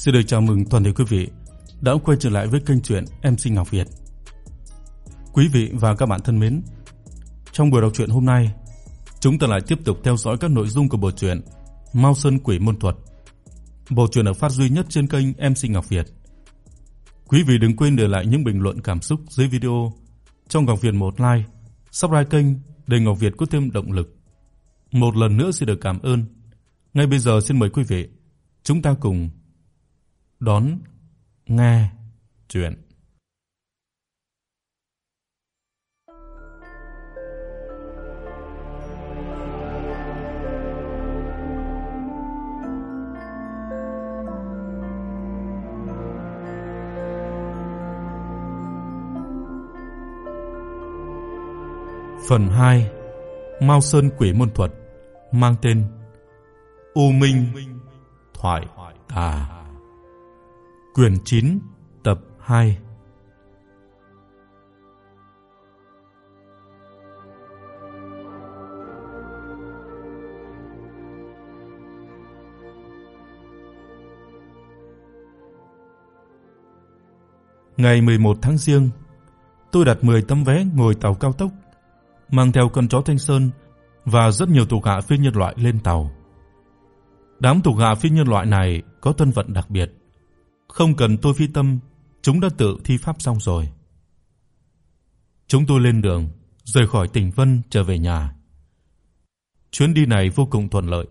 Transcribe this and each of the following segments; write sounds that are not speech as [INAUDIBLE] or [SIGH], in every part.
Xin được chào mừng toàn thể quý vị đã quay trở lại với kênh truyện MC Ngọc Việt. Quý vị và các bạn thân mến, trong buổi đọc truyện hôm nay, chúng ta lại tiếp tục theo dõi các nội dung của bộ truyện Mao Sơn Quỷ Môn Thuật. Bộ truyện được phát duy nhất trên kênh MC Ngọc Việt. Quý vị đừng quên để lại những bình luận cảm xúc dưới video, cho Ngọc Việt một like, subscribe kênh để Ngọc Việt có thêm động lực. Một lần nữa xin được cảm ơn. Ngay bây giờ xin mời quý vị chúng ta cùng đón nghe truyện. Phần 2 Mao Sơn Quỷ môn thuật, mang tên U Minh Thoại Tà Quyển 9 tập 2 Ngày 11 tháng Giêng, tôi đặt 10 tấm vé ngồi tàu cao tốc, mang theo con chó Thanh Sơn và rất nhiều thuộc hạ phi nhân loại lên tàu. Đám thuộc hạ phi nhân loại này có thân phận đặc biệt, không cần tôi phi tâm, chúng đã tự thi pháp xong rồi. Chúng tôi lên đường, rời khỏi tỉnh Vân trở về nhà. Chuyến đi này vô cùng thuận lợi.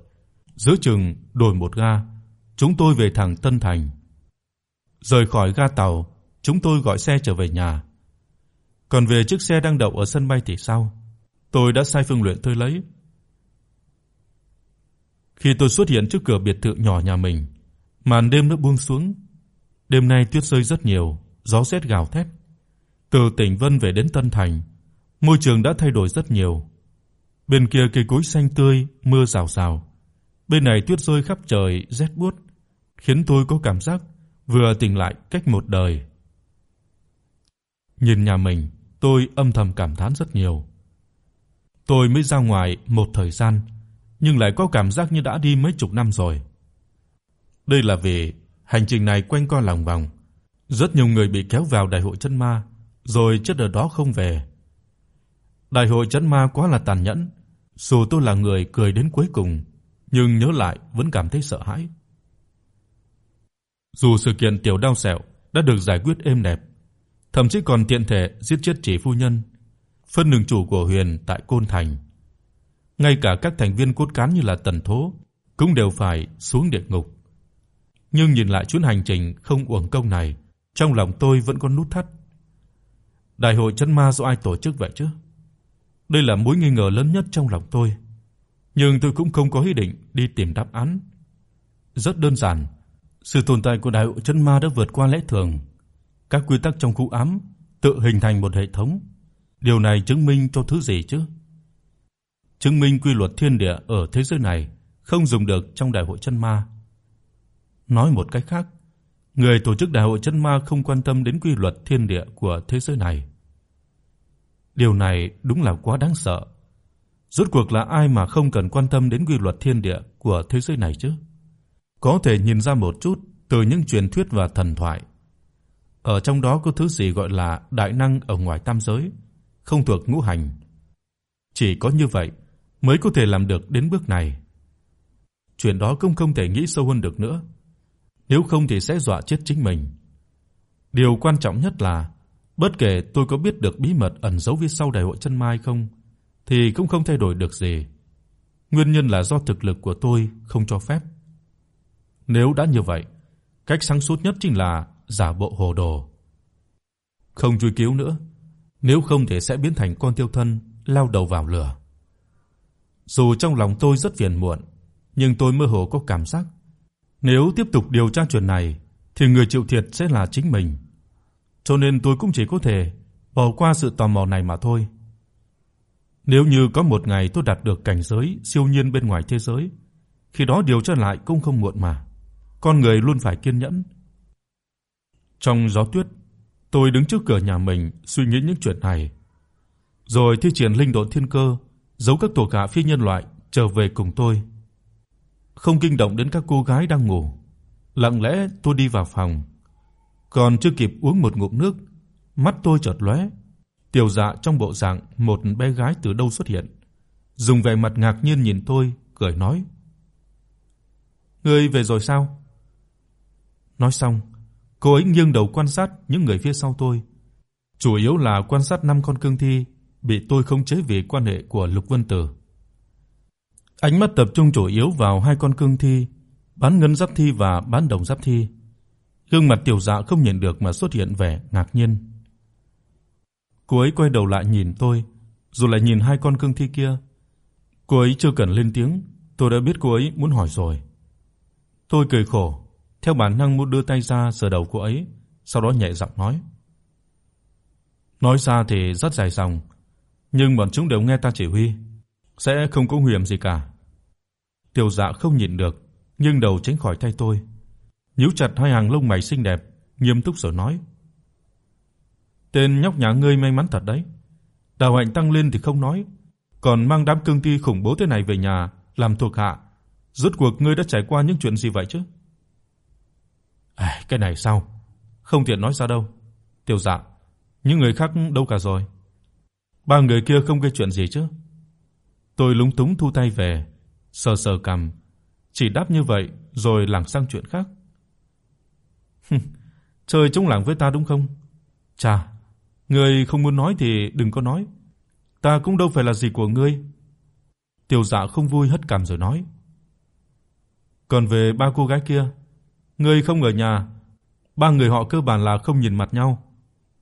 Giữa chừng đổi một ga, chúng tôi về thẳng Tân Thành. Rời khỏi ga tàu, chúng tôi gọi xe trở về nhà. Còn về chiếc xe đang đậu ở sân bay thì sao? Tôi đã sai Phương Luyện tôi lấy. Khi tôi xuất hiện trước cửa biệt thự nhỏ nhà mình, màn đêm đã buông xuống. Đêm nay tuyết rơi rất nhiều, gió rét gào thét. Từ tỉnh Vân về đến Tân Thành, môi trường đã thay đổi rất nhiều. Bên kia cây cối xanh tươi, mưa rào rào. Bên này tuyết rơi khắp trời, rét buốt, khiến tôi có cảm giác vừa tỉnh lại cách một đời. Nhìn nhà mình, tôi âm thầm cảm thán rất nhiều. Tôi mới ra ngoài một thời gian, nhưng lại có cảm giác như đã đi mấy chục năm rồi. Đây là vì hành trình này quanh co lòng vòng, rất nhiều người bị kéo vào đại hội chân ma rồi chết ở đó không về. Đại hội chân ma quá là tàn nhẫn, dù tôi là người cười đến cuối cùng, nhưng nhớ lại vẫn cảm thấy sợ hãi. Dù sự kiện tiểu đau sẹo đã được giải quyết êm đẹp, thậm chí còn tiện thể giết chết chỉ phu nhân, phân đường chủ của Huyền tại Côn Thành. Ngay cả các thành viên cốt cán như là Tần Thố cũng đều phải xuống địa ngục. Nhưng nhìn lại chuyến hành trình không uổng công này, trong lòng tôi vẫn có nút thắt. Đại hội chân ma do ai tổ chức vậy chứ? Đây là mối nghi ngờ lớn nhất trong lòng tôi. Nhưng tôi cũng không có ý định đi tìm đáp án. Rất đơn giản, sự tồn tại của đại hội chân ma đã vượt qua lẽ thường. Các quy tắc trong khu ám tự hình thành một hệ thống. Điều này chứng minh cho thứ gì chứ? Chứng minh quy luật thiên địa ở thế giới này không dùng được trong đại hội chân ma. Nói một cách khác, người tổ chức đại hội chân ma không quan tâm đến quy luật thiên địa của thế giới này. Điều này đúng là quá đáng sợ. Rốt cuộc là ai mà không cần quan tâm đến quy luật thiên địa của thế giới này chứ? Có thể nhìn ra một chút từ những truyền thuyết và thần thoại. Ở trong đó có thứ gì gọi là đại năng ở ngoài tam giới, không thuộc ngũ hành. Chỉ có như vậy mới có thể làm được đến bước này. Chuyện đó cũng không thể nghĩ sâu hơn được nữa. Nếu không thì sẽ dọa chết chính mình. Điều quan trọng nhất là bất kể tôi có biết được bí mật ẩn giấu phía sau đại hội chân mai không thì cũng không thay đổi được gì. Nguyên nhân là do thực lực của tôi không cho phép. Nếu đã như vậy, cách sáng suốt nhất chính là giả bộ hồ đồ. Không truy cứu nữa, nếu không thì sẽ biến thành con tiêu thân lao đầu vào lửa. Dù trong lòng tôi rất phiền muộn, nhưng tôi mơ hồ có cảm giác nếu tiếp tục điều tra chuyện này thì người chịu thiệt sẽ là chính mình. Cho nên tôi cũng chỉ có thể bỏ qua sự tò mò này mà thôi. Nếu như có một ngày tôi đạt được cảnh giới siêu nhiên bên ngoài thế giới, khi đó điều tra lại cũng không muộn mà. Con người luôn phải kiên nhẫn. Trong gió tuyết, tôi đứng trước cửa nhà mình suy nghĩ những chuyện này. Rồi thi triển linh độn thiên cơ, giấu các tổ hạ phi nhân loại trở về cùng tôi không kinh động đến các cô gái đang ngủ. Lặng lẽ tôi đi vào phòng. Còn chưa kịp uống một ngụm nước, mắt tôi chợt lóe, Tiểu Dạ trong bộ dạng một bé gái từ đâu xuất hiện, dùng vẻ mặt ngạc nhiên nhìn tôi, cười nói: "Ngươi về rồi sao?" Nói xong, cô ấy nghiêng đầu quan sát những người phía sau tôi, chủ yếu là quan sát năm con cương thi bị tôi khống chế vì quan hệ của Lục Vân Tử. Ánh mắt tập trung chủ yếu vào hai con cương thi, bán ngân giáp thi và bán đồng giáp thi. Gương mặt Tiểu Dạ không nhận được mà xuất hiện vẻ ngạc nhiên. Cô ấy quay đầu lại nhìn tôi, rồi lại nhìn hai con cương thi kia. Cô ấy chưa cần lên tiếng, tôi đã biết cô ấy muốn hỏi rồi. Tôi cười khổ, theo bản năng muốn đưa tay ra sờ đầu cô ấy, sau đó nhẹ giọng nói: Nói ra thì rất dài dòng, nhưng bọn chúng đều nghe ta chỉ huy, sẽ không có nguy hiểm gì cả. Tiêu Dạ không nhịn được, nghiêng đầu tránh khỏi tay tôi, nhíu chặt hai hàng lông mày xinh đẹp, nghiêm túc rồi nói: "Tên nhóc nhà ngươi may mắn thật đấy. Đạo hạnh tăng lên thì không nói, còn mang đám cương thi khủng bố thế này về nhà làm thuộc hạ, rốt cuộc ngươi đã trải qua những chuyện gì vậy chứ?" À, cái này sao? Không tiện nói ra đâu. Tiêu Dạ, những người khác đâu cả rồi? Ba người kia không gây chuyện gì chứ? Tôi lúng túng thu tay về, sờ sờ cằm, chỉ đáp như vậy rồi lảng sang chuyện khác. Chơi chống lảng với ta đúng không? Chà, ngươi không muốn nói thì đừng có nói. Ta cũng đâu phải là gì của ngươi. Tiểu Dạ không vui hất cằm rồi nói. Còn về ba cô gái kia, ngươi không ở nhà, ba người họ cơ bản là không nhìn mặt nhau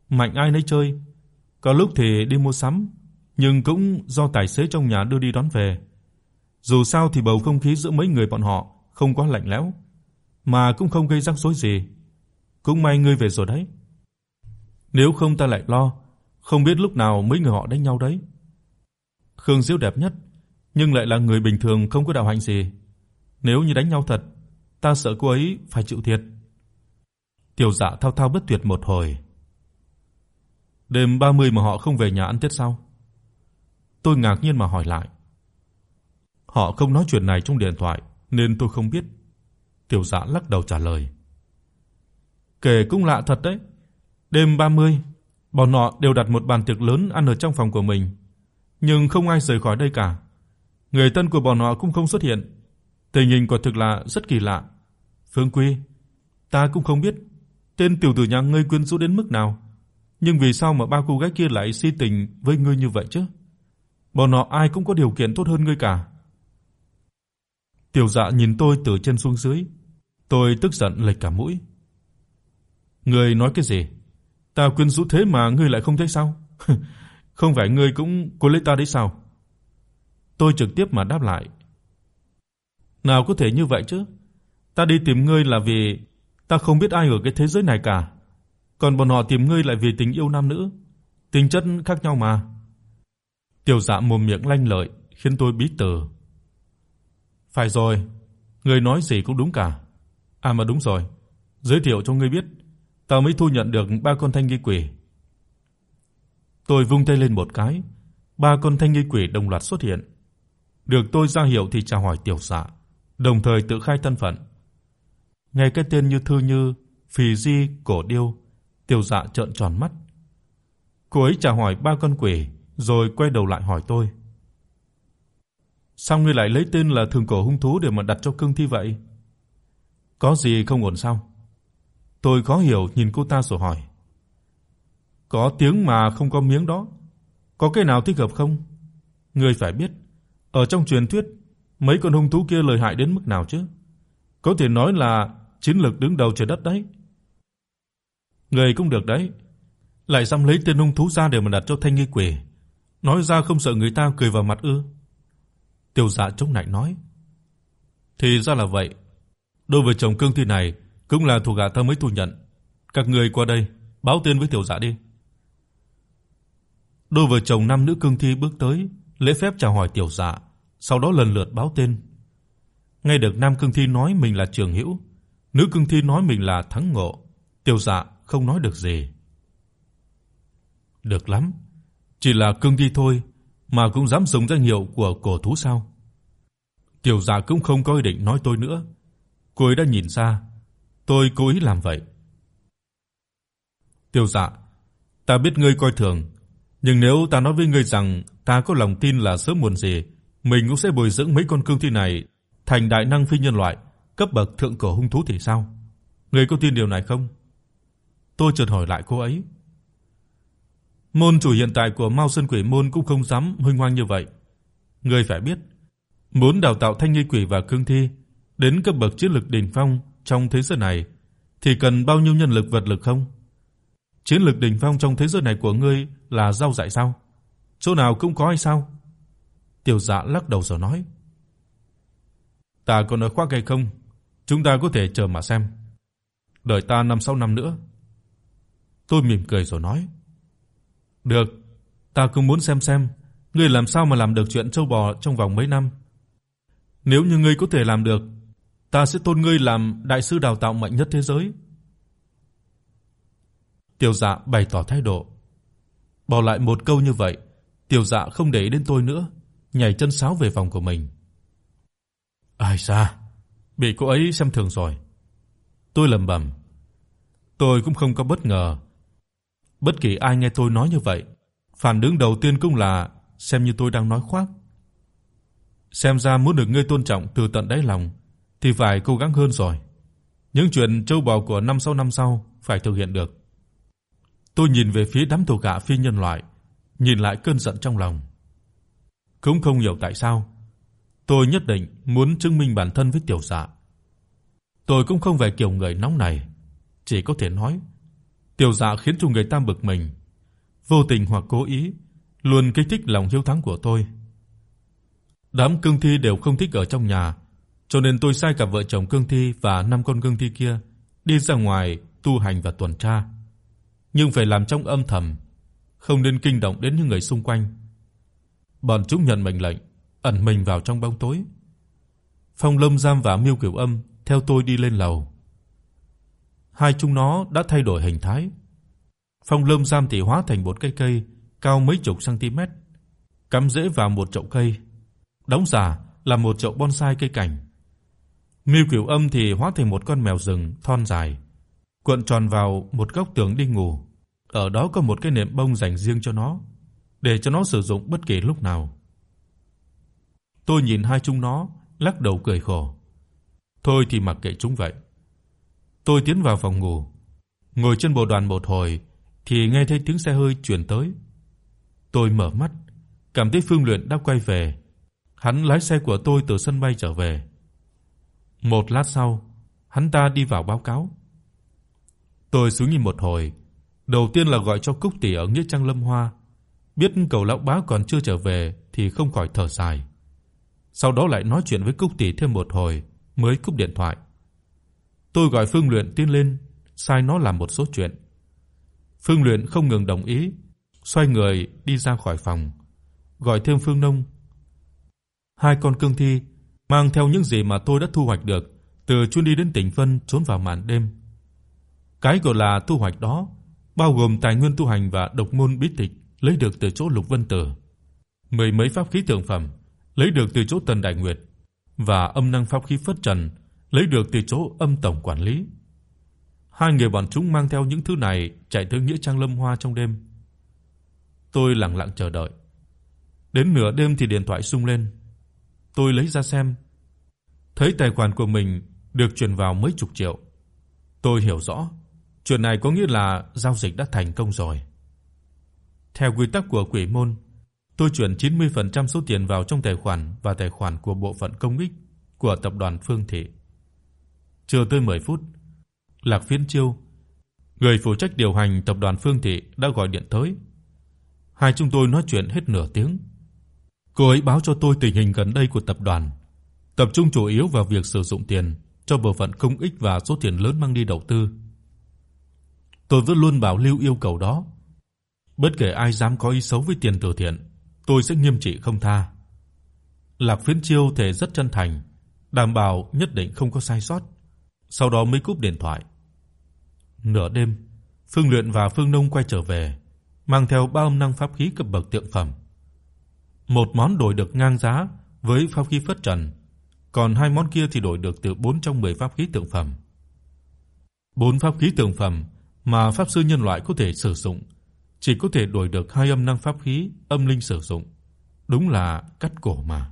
mạnh ai nấy chơi. Có lúc thì đi mua sắm, nhưng cũng do tài xế trong nhà đưa đi đón về. Dù sao thì bầu không khí giữa mấy người bọn họ không quá lạnh lẽo, mà cũng không gây rắc rối gì. Cũng may ngươi về rồi đấy. Nếu không ta lại lo, không biết lúc nào mấy người họ đánh nhau đấy. Khương Diêu đẹp nhất, nhưng lại là người bình thường không có đạo hạnh gì. Nếu như đánh nhau thật, ta sợ cô ấy phải chịu thiệt. Tiểu Dạ thao thao bất tuyệt một hồi, Đêm 30 mà họ không về nhà ăn Tết sao? Tôi ngạc nhiên mà hỏi lại. Họ không nói chuyện này trong điện thoại nên tôi không biết. Tiểu Dạ lắc đầu trả lời. Kể cũng lạ thật đấy. Đêm 30, bọn họ đều đặt một bàn tiệc lớn ăn ở trong phòng của mình, nhưng không ai rời khỏi đây cả. Người thân của bọn họ cũng không xuất hiện. Tình hình quả thực là rất kỳ lạ. Phương Quy, ta cũng không biết tên tiểu tử nhà ngươi quyến rũ đến mức nào nhưng vì sao mà ba cô gái kia lại si tình với ngươi như vậy chứ? Bọn họ ai cũng có điều kiện tốt hơn ngươi cả. Tiểu Dạ nhìn tôi từ trên xuống dưới, tôi tức giận lệch cả mũi. Ngươi nói cái gì? Ta quyến rũ thế mà ngươi lại không thấy sao? [LAUGHS] không phải ngươi cũng cố lấy ta đấy sao? Tôi trực tiếp mà đáp lại. Nào có thể như vậy chứ? Ta đi tìm ngươi là vì ta không biết ai ở cái thế giới này cả còn bọn họ tìm ngươi lại vì tình yêu nam nữ, tính chất khác nhau mà. Tiểu Dạ mồm miệng lanh lợi, khiến tôi bí tờ. Phải rồi, ngươi nói gì cũng đúng cả. À mà đúng rồi, giới thiệu cho ngươi biết, tao mới thu nhận được ba con thanh nghi quỷ. Tôi vung tay lên một cái, ba con thanh nghi quỷ đồng loạt xuất hiện. Được tôi ra hiệu thì chào hỏi Tiểu Dạ, đồng thời tự khai thân phận. Nghe cái tên như Thư Như, Phì Di, Cổ Điêu tiểu Dạ trợn tròn mắt. Cô ấy chào hỏi ba con quỷ rồi quay đầu lại hỏi tôi. Sao ngươi lại lấy tên là Thường Cổ hung thú để mà đặt cho cương thi vậy? Có gì không ổn sao? Tôi khó hiểu nhìn cô ta rồi hỏi. Có tiếng mà không có miếng đó, có cái nào thích hợp không? Ngươi phải biết, ở trong truyền thuyết, mấy con hung thú kia lợi hại đến mức nào chứ? Có thể nói là chiến lực đứng đầu trời đất đấy. Người cũng được đấy. Lại dám lấy tên hung thú ra để mà đặt cho Thanh Nghi Quỷ. Nói ra không sợ người ta cười vào mặt ư? Tiêu Dạ chống nạnh nói. Thì ra là vậy. Đối với chồng cương thi này cũng là thuộc hạ ta mới thu nhận. Các người qua đây, báo tên với tiểu Dạ đi. Đôi vợ chồng nam nữ cương thi bước tới, lễ phép chào hỏi tiểu Dạ, sau đó lần lượt báo tên. Nghe được nam cương thi nói mình là Trường Hữu, nữ cương thi nói mình là Thắng Ngộ, tiểu Dạ không nói được gì. Được lắm, chỉ là cương thi thôi mà cũng dám dùng danh hiệu của cổ thú sao? Tiểu Dạ cũng không có ý định nói tôi nữa. Cô ấy đã nhìn ra, Tôi cố ý làm vậy. Tiêu Dạ, ta biết ngươi coi thường, nhưng nếu ta nói với ngươi rằng ta có lòng tin là sớm muộn gì mình cũng sẽ bồi dưỡng mấy con cương thi này thành đại năng phi nhân loại, cấp bậc thượng cổ hung thú thì sao? Ngươi có tin điều này không? Tôi chợt hỏi lại cô ấy. Môn chủ hiện tại của Mao Sơn Quỷ môn cũng không dám huỳnh hoang như vậy. Ngươi phải biết, muốn đào tạo thanh nghi quỷ và cương thi đến cấp bậc chiến lực đỉnh phong trong thế giới này thì cần bao nhiêu nhân lực vật lực không? Chiến lực đỉnh phong trong thế giới này của ngươi là rau dại sao? Chỗ nào cũng có hay sao? Tiểu Dạ lắc đầu rồi nói: "Ta có nói khoác hay không, chúng ta có thể chờ mà xem. Đợi ta năm sau năm nữa." Tôi mỉm cười rồi nói: "Được, ta cũng muốn xem xem ngươi làm sao mà làm được chuyện châu bò trong vòng mấy năm. Nếu như ngươi có thể làm được, ta sẽ tôn ngươi làm đại sư đào tạo mạnh nhất thế giới." Tiểu Dạ bày tỏ thái độ. Bỏ lại một câu như vậy, Tiểu Dạ không để ý đến tôi nữa, nhảy chân sáo về phòng của mình. Ai xa, bị cô ấy xem thường rồi. Tôi lẩm bẩm. Tôi cũng không có bất ngờ. Bất kỳ ai nghe tôi nói như vậy, phản ứng đầu tiên cũng là xem như tôi đang nói khoác. Xem ra muốn được ngươi tôn trọng từ tận đáy lòng thì phải cố gắng hơn rồi. Những chuyện châu bò của năm sau năm sau phải thực hiện được. Tôi nhìn về phía đám thuộc hạ phi nhân loại, nhìn lại cơn giận trong lòng. Cũng không hiểu tại sao, tôi nhất định muốn chứng minh bản thân với tiểu dạ. Tôi cũng không phải kiểu người nóng này, chỉ có thể nói tiểu dạ khiến cho người ta bực mình, vô tình hoặc cố ý luôn kích thích lòng hiếu thắng của tôi. Đám cương thi đều không thích ở trong nhà, cho nên tôi sai cả vợ chồng cương thi và năm con cương thi kia đi ra ngoài tu hành và tuần tra nhưng phải làm trong âm thầm, không nên kinh động đến những người xung quanh. Bọn chúng nhận mệnh lệnh, ẩn mình vào trong bóng tối. Phong Lâm Giam và Miêu Kiều Âm theo tôi đi lên lầu. Hai chúng nó đã thay đổi hình thái. Phong Lâm Giam thì hóa thành một cây cây cao mấy chục cm, cắm rễ vào một chậu cây, đóng giả là một chậu bonsai cây cảnh. Miêu Cửu Âm thì hóa thành một con mèo rừng thon dài, cuộn tròn vào một góc tường đi ngủ. Ở đó có một cái nệm bông dành riêng cho nó, để cho nó sử dụng bất kỳ lúc nào. Tôi nhìn hai chúng nó, lắc đầu cười khổ. Thôi thì mặc kệ chúng vậy. Tôi tiến vào phòng ngủ, ngồi trên bộ đoàn một hồi thì nghe thấy tiếng xe hơi truyền tới. Tôi mở mắt, cảm thấy Phương Luyện đã quay về. Hắn lái xe của tôi từ sân bay trở về. Một lát sau, hắn ta đi vào báo cáo. Tôi xuống nhìn một hồi, đầu tiên là gọi cho Cúc tỷ ở nghĩa trang Lâm Hoa, biết cậu lão bá còn chưa trở về thì không khỏi thở dài. Sau đó lại nói chuyện với Cúc tỷ thêm một hồi mới cúp điện thoại. Tôi gọi Phương Luyện tiến lên, sai nó làm một số chuyện. Phương Luyện không ngừng đồng ý, xoay người đi ra khỏi phòng, gọi thêm Phương Nông. Hai con cương thi mang theo những gì mà tôi đã thu hoạch được từ chuyến đi đến tỉnh Vân trốn vào màn đêm. Cái gọi là thu hoạch đó bao gồm tài nguyên tu hành và độc môn bí tịch lấy được từ chỗ Lục Vân Tử, mười mấy pháp khí thượng phẩm lấy được từ chỗ Tần Đại Nguyệt và âm năng pháp khí Phất Trần lấy được từ chỗ Âm tổng quản lý. Hai người bọn chúng mang theo những thứ này chạy tới nghĩa trang Lâm Hoa trong đêm. Tôi lặng lặng chờ đợi. Đến nửa đêm thì điện thoại rung lên. Tôi lấy ra xem, thấy tài khoản của mình được chuyển vào mấy chục triệu. Tôi hiểu rõ, Chuyện này có nghĩa là giao dịch đã thành công rồi. Theo quy tắc của quỷ môn, tôi chuyển 90% số tiền vào trong tài khoản và tài khoản của bộ phận công ích của tập đoàn Phương Thị. Chưa tới 10 phút, Lạc Phiên Chiêu, người phụ trách điều hành tập đoàn Phương Thị đã gọi điện tới. Hai chúng tôi nói chuyện hết nửa tiếng. Cô ấy báo cho tôi tình hình gần đây của tập đoàn, tập trung chủ yếu vào việc sử dụng tiền cho bộ phận công ích và số tiền lớn mang đi đầu tư. Tôi vẫn luôn bảo lưu yêu cầu đó. Bất kể ai dám có ý xấu với tiền từ thiện, tôi sẽ nghiêm trị không tha. Lạc Phiến Chiêu thể rất chân thành, đảm bảo nhất định không có sai sót. Sau đó mới cúp điện thoại. Nửa đêm, Phương Luyện và Phương Nông quay trở về, mang theo ba âm năng pháp khí cấp bậc thượng phẩm. Một món đổi được ngang giá với pháp khí phất trần, còn hai món kia thì đổi được từ 4 trong 10 pháp khí thượng phẩm. Bốn pháp khí tượng phẩm mà pháp sư nhân loại có thể sử dụng, chỉ có thể đổi được hai âm năng pháp khí âm linh sử dụng. Đúng là cắt cổ mà.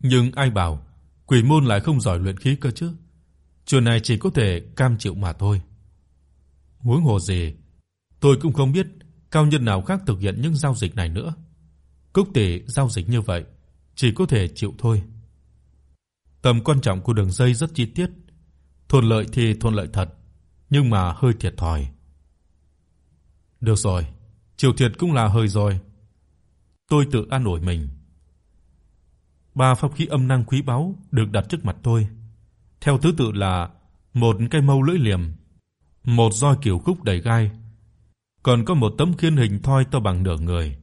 Nhưng ai bảo quỷ môn lại không giỏi luyện khí cơ chứ? Chuyện này chỉ có thể cam chịu mà thôi. Huống hồ gì, tôi cũng không biết cao nhân nào khác thực hiện những giao dịch này nữa. Cúc tỷ giao dịch như vậy, chỉ có thể chịu thôi. Tầm quan trọng của đường dây rất chi tiết, thuận lợi thì thuận lợi thật, nhưng mà hơi thiệt thòi. Được rồi, chịu thiệt cũng là hơi rồi. Tôi tự an ủi mình. Ba pháp khí âm năng quý báu được đặt trước mặt tôi, theo thứ tự là một cây mâu lưỡi liềm, một roi kiểu khúc đầy gai, còn có một tấm khiên hình thoi to bằng nửa người.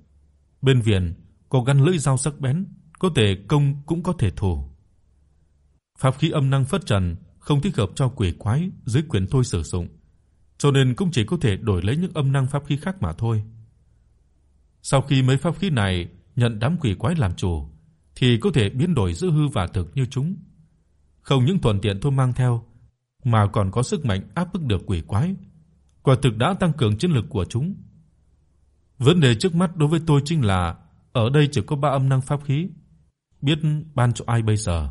Bên viền có gắn lưỡi dao sắc bén, có thể công cũng có thể thủ. Pháp khí âm năng phất trần không thích hợp cho quỷ quái dưới quyền thôi sử dụng, cho nên cũng chỉ có thể đổi lấy những âm năng pháp khí khác mà thôi. Sau khi mấy pháp khí này nhận đám quỷ quái làm chủ, thì có thể biến đổi giữa hư và thực như chúng. Không những thuận tiện thôi mang theo, mà còn có sức mạnh áp bức được quỷ quái, quả thực đã tăng cường chiến lực của chúng. Vấn đề trước mắt đối với tôi chính là ở đây chỉ có ba âm năng pháp khí, biết ban cho ai bây giờ?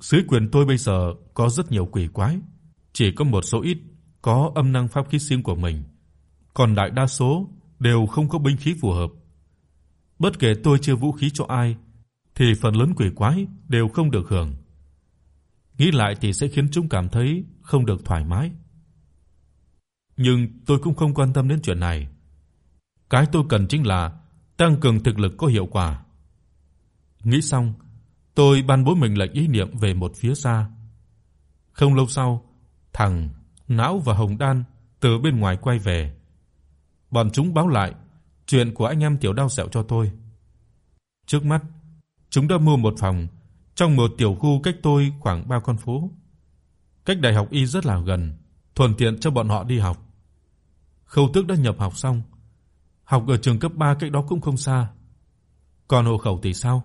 Dưới quyền tôi bây giờ có rất nhiều quỷ quái, chỉ có một số ít có âm năng pháp khí riêng của mình, còn đại đa số đều không có binh khí phù hợp. Bất kể tôi chưa vũ khí cho ai thì phần lớn quỷ quái đều không được hưởng. Nghĩ lại thì sẽ khiến chúng cảm thấy không được thoải mái. Nhưng tôi cũng không quan tâm đến chuyện này. Cái tôi cần chính là tăng cường thực lực có hiệu quả. Nghĩ xong, tôi ban bố mình lệnh ý niệm về một phía xa. Không lâu sau, thằng Não và Hồng Đan từ bên ngoài quay về. Bọn chúng báo lại chuyện của anh em Tiểu Đao Sẹo cho tôi. Trước mắt, chúng đã mua một phòng trong một tiểu khu cách tôi khoảng 3 con phố. Cách đại học y rất là gần, thuận tiện cho bọn họ đi học. Khâu Tước đã nhập học xong, học ở trường cấp 3 cách đó cũng không xa. Còn hộ khẩu thì sao?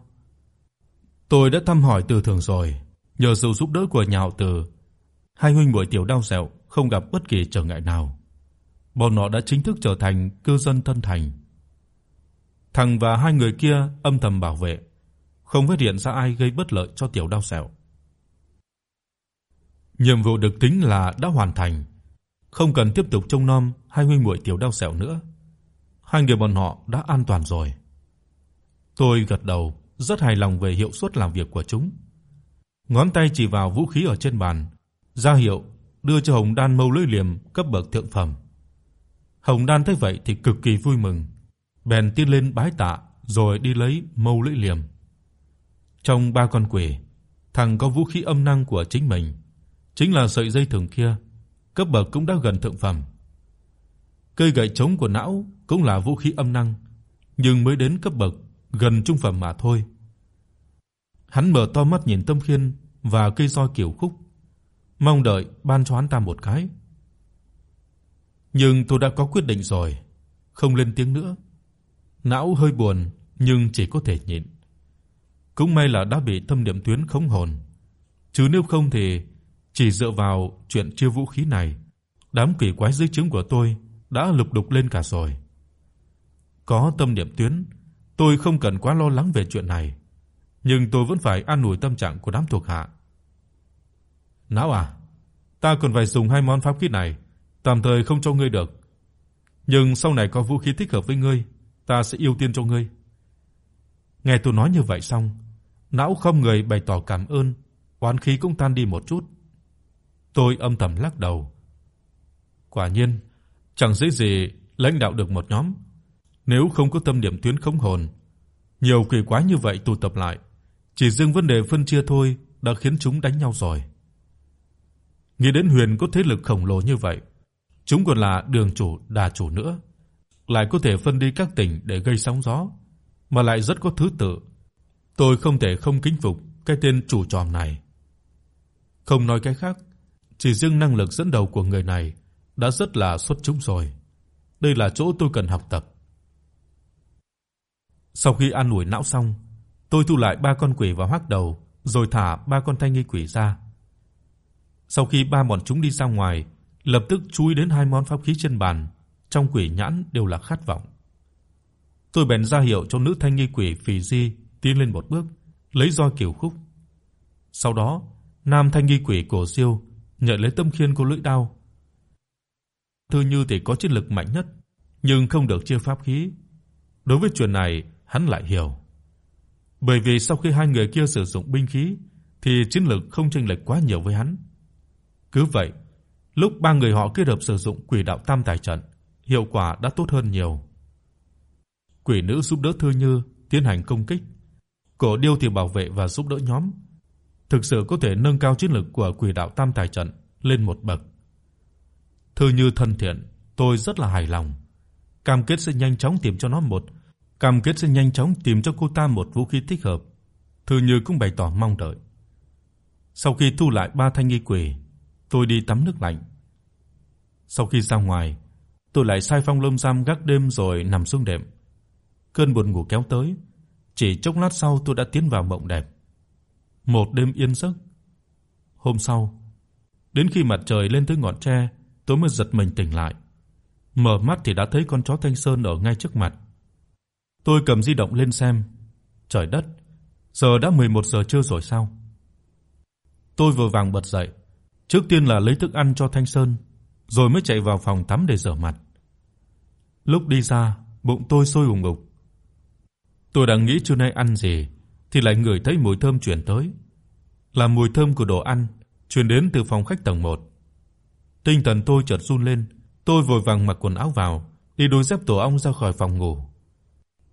Tôi đã thăm hỏi Từ Thường rồi, nhờ sự giúp đỡ của nhà họ Từ, hai huynh muội tiểu đau sẹo không gặp bất kỳ trở ngại nào. Bọn họ đã chính thức trở thành cư dân thân thành. Thằng và hai người kia âm thầm bảo vệ, không phát hiện ra ai gây bất lợi cho tiểu đau sẹo. Nhiệm vụ được tính là đã hoàn thành, không cần tiếp tục trông nom hai huynh muội tiểu đau sẹo nữa. Hai người bọn họ đã an toàn rồi. Tôi gật đầu, rất hài lòng về hiệu suất làm việc của chúng. Ngón tay chỉ vào vũ khí ở trên bàn, ra hiệu đưa cho Hồng Đan mâu lưỡi liềm cấp bậc thượng phẩm. Hồng Đan thấy vậy thì cực kỳ vui mừng, bèn tiến lên bái tạ rồi đi lấy mâu lưỡi liềm. Trong ba con quỷ, thằng có vũ khí âm năng của chính mình, chính là sợi dây thừng kia, cấp bậc cũng đã gần thượng phẩm. Cây gậy trống của não cũng là vũ khí âm năng, nhưng mới đến cấp bậc gần trung phẩm mà thôi. Hắn mở to mắt nhìn Tâm Khiên và cây roi kiểu khúc, mong đợi ban cho hắn ta một cái. Nhưng tôi đã có quyết định rồi, không lên tiếng nữa. Não hơi buồn nhưng chỉ có thể nhịn. Cũng may là đã bị tâm niệm tuyến khống hồn, chứ nếu không thì chỉ dựa vào chuyện chiêu vũ khí này, đám quỷ quái dưới trướng của tôi đã lục đục lên cả rồi. Có tâm niệm tuyến, tôi không cần quá lo lắng về chuyện này, nhưng tôi vẫn phải an ủi tâm trạng của đám thuộc hạ. "Não à, ta còn phải dùng hai món pháp khí này, tạm thời không cho ngươi được. Nhưng sau này có vũ khí thích hợp với ngươi, ta sẽ ưu tiên cho ngươi." Nghe tôi nói như vậy xong, não không người bày tỏ cảm ơn, oán khí cũng tan đi một chút. Tôi âm thầm lắc đầu. Quả nhiên, chẳng dễ gì lãnh đạo được một nhóm. Nếu không có tâm điểm tuyến khống hồn, nhiều quỷ quái như vậy tụ tập lại, chỉ riêng vấn đề phân chia thôi đã khiến chúng đánh nhau rồi. Nghĩ đến Huyền có thế lực khổng lồ như vậy, chúng còn là đường chủ, đà chủ nữa, lại có thể phân đi các tỉnh để gây sóng gió, mà lại rất có thứ tự. Tôi không thể không kính phục cái tên chủ tròm này. Không nói cái khác, chỉ riêng năng lực dẫn đầu của người này đã rất là xuất chúng rồi. Đây là chỗ tôi cần học tập. Sau khi ăn ủi não xong, tôi thu lại ba con quỷ vào hắc đầu, rồi thả ba con thanh nghi quỷ ra. Sau khi ba bọn chúng đi ra ngoài, lập tức chú ý đến hai món pháp khí trên bàn, trong quỷ nhãn đều là khát vọng. Tôi bèn ra hiệu cho nữ thanh nghi quỷ Phì Di tiến lên một bước, lấy roi kiều khúc. Sau đó, nam thanh nghi quỷ Cổ Diêu nhận lấy tâm khiên của lưỡi đao. Thư Như thì có chiến lực mạnh nhất, nhưng không được chia pháp khí. Đối với chuyện này, hắn lại hiểu. Bởi vì sau khi hai người kia sử dụng binh khí thì chiến lực không chênh lệch quá nhiều với hắn. Cứ vậy, lúc ba người họ kết hợp sử dụng Quỷ Đạo Tam Tài trận, hiệu quả đã tốt hơn nhiều. Quỷ nữ giúp đỡ Thư Như tiến hành công kích, Cổ Điêu thì bảo vệ và giúp đỡ nhóm. Thực sự có thể nâng cao chiến lực của Quỷ Đạo Tam Tài trận lên một bậc. Thư Như thân thiện, tôi rất là hài lòng. Cam kết sẽ nhanh chóng tìm cho nó một cam kết sẽ nhanh chóng tìm cho cô ta một vũ khí thích hợp. Thư Như cũng bày tỏ mong đợi. Sau khi thu lại ba thanh nghi quỷ, tôi đi tắm nước lạnh. Sau khi ra ngoài, tôi lại sai Phong Lâm sam gác đêm rồi nằm xuống đệm. Cơn buồn ngủ kéo tới, chỉ chốc lát sau tôi đã tiến vào mộng đẹp. Một đêm yên giấc. Hôm sau, đến khi mặt trời lên tới ngọn tre, tôi mới giật mình tỉnh lại. Mở mắt thì đã thấy con chó Thanh Sơn ở ngay trước mặt. Tôi cầm di động lên xem. Trời đất, giờ đã 11 giờ trưa rồi sao? Tôi vừa vàng bật dậy, trước tiên là lấy thức ăn cho Thanh Sơn, rồi mới chạy vào phòng tắm để rửa mặt. Lúc đi ra, bụng tôi sôi ùng ục. Tôi đang nghĩ trưa nay ăn gì thì lại ngửi thấy mùi thơm truyền tới. Là mùi thơm của đồ ăn truyền đến từ phòng khách tầng 1. Tinh thần tôi chợt run lên, tôi vội vàng mặc quần áo vào, đi đôi dép tổ ong ra khỏi phòng ngủ.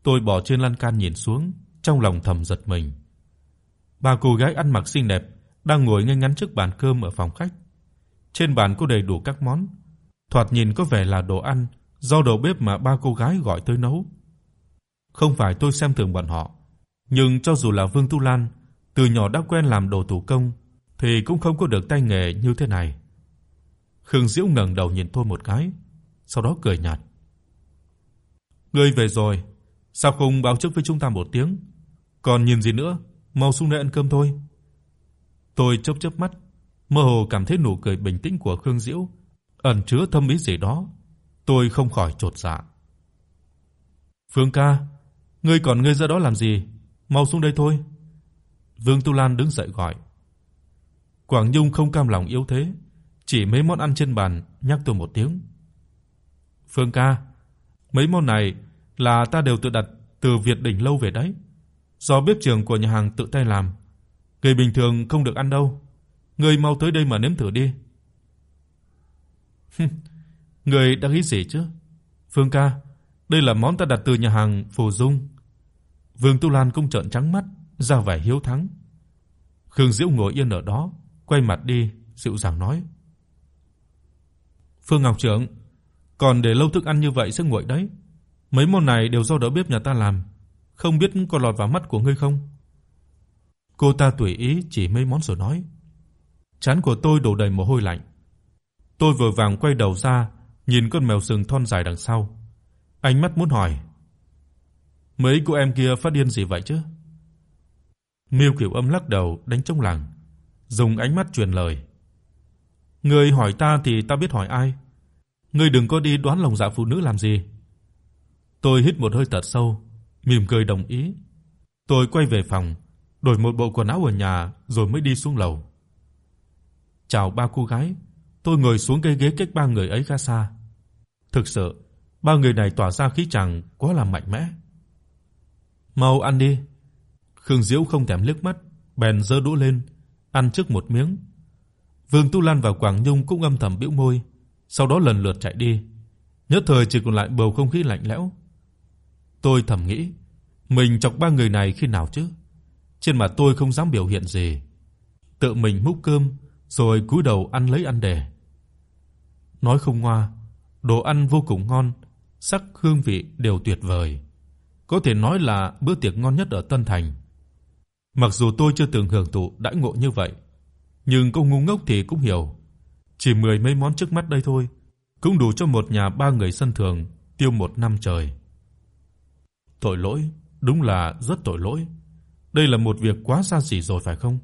Tôi bò trên lan can nhìn xuống, trong lòng thầm giật mình. Ba cô gái ăn mặc xinh đẹp đang ngồi ngay ngắn trước bàn cơm ở phòng khách. Trên bàn có đầy đủ các món, thoạt nhìn có vẻ là đồ ăn do đầu bếp mà ba cô gái gọi tới nấu. Không phải tôi xem thường bọn họ, nhưng cho dù là Vương Tu Lan từ nhỏ đã quen làm đồ thủ công thì cũng không có được tay nghề như thế này. Khương Diễu ngẩng đầu nhìn tôi một cái, sau đó cười nhạt. "Ngươi về rồi, sao không báo trước với chúng ta một tiếng? Còn nhìn gì nữa, mau xuống đây ăn cơm thôi." Tôi chớp chớp mắt, mơ hồ cảm thấy nụ cười bình tĩnh của Khương Diễu ẩn chứa thâm ý gì đó, tôi không khỏi chột dạ. "Phương ca, ngươi còn ngươi ra đó làm gì? Mau xuống đây thôi." Vương Tu Lan đứng dậy gọi. Quảng Nhung không cam lòng yếu thế, chỉ mấy món ăn trên bàn nhắc tôi một tiếng. "Phương ca, mấy món này là ta đều tự đặt từ Việt đỉnh lâu về đấy, do bếp trưởng của nhà hàng tự tay làm, người bình thường không được ăn đâu. Ngươi mau tới đây mà nếm thử đi." "Ngươi đang nghĩ gì chứ? Phương ca, đây là món ta đặt từ nhà hàng Phù Dung." Vương Tu Lan cũng trợn trắng mắt, ra vẻ hiếu thắng. Khương Diễu ngồi yên ở đó, quay mặt đi, dịu dàng nói: "Phương Ngọc trưởng, còn để lâu thức ăn như vậy sẽ nguội đấy. Mấy món này đều do đầu bếp nhà ta làm, không biết có lọt vào mắt của ngươi không?" Cô ta tùy ý chỉ mấy món rồi nói. Trán của tôi đổ đầy mồ hôi lạnh. Tôi vội vàng quay đầu ra, nhìn con mèo sừng thon dài đằng sau. Ánh mắt muốn hỏi: "Mấy cô em kia phát điên gì vậy chứ?" Miêu Kiều Âm lắc đầu đánh trống lảng, dùng ánh mắt truyền lời. "Ngươi hỏi ta thì ta biết hỏi ai? Ngươi đừng có đi đoán lòng dạ phụ nữ làm gì." Tôi hít một hơi thật sâu, mỉm cười đồng ý. Tôi quay về phòng, đổi một bộ quần áo ở nhà rồi mới đi xuống lầu. Chào ba cô gái, tôi ngồi xuống cái ghế cách ba người ấy khá xa. Thực sự, ba người này tỏa ra khí chàng quá là mạnh mẽ. "Mau ăn đi." Khương Diễu không thèm liếc mắt, bèn giơ đũa lên, ăn trước một miếng. Vương Tu Lan và Quảng Nhung cũng âm thầm bĩu môi, sau đó lần lượt chạy đi. Nhất thời chỉ còn lại bầu không khí lạnh lẽo. Tôi thầm nghĩ, mình chọc ba người này khi nào chứ? Trên mặt tôi không dám biểu hiện gì, tự mình múc cơm rồi cúi đầu ăn lấy ăn để. Nói không ngoa, đồ ăn vô cùng ngon, sắc hương vị đều tuyệt vời. Có thể nói là bữa tiệc ngon nhất ở Tân Thành. Mặc dù tôi chưa từng hưởng thụ đãi ngộ như vậy, nhưng cô ngu ngốc thì cũng hiểu, chỉ mười mấy món trước mắt đây thôi, cũng đủ cho một nhà ba người sân thường tiêu một năm trời. Tội lỗi, đúng là rất tội lỗi. Đây là một việc quá xa xỉ rồi phải không?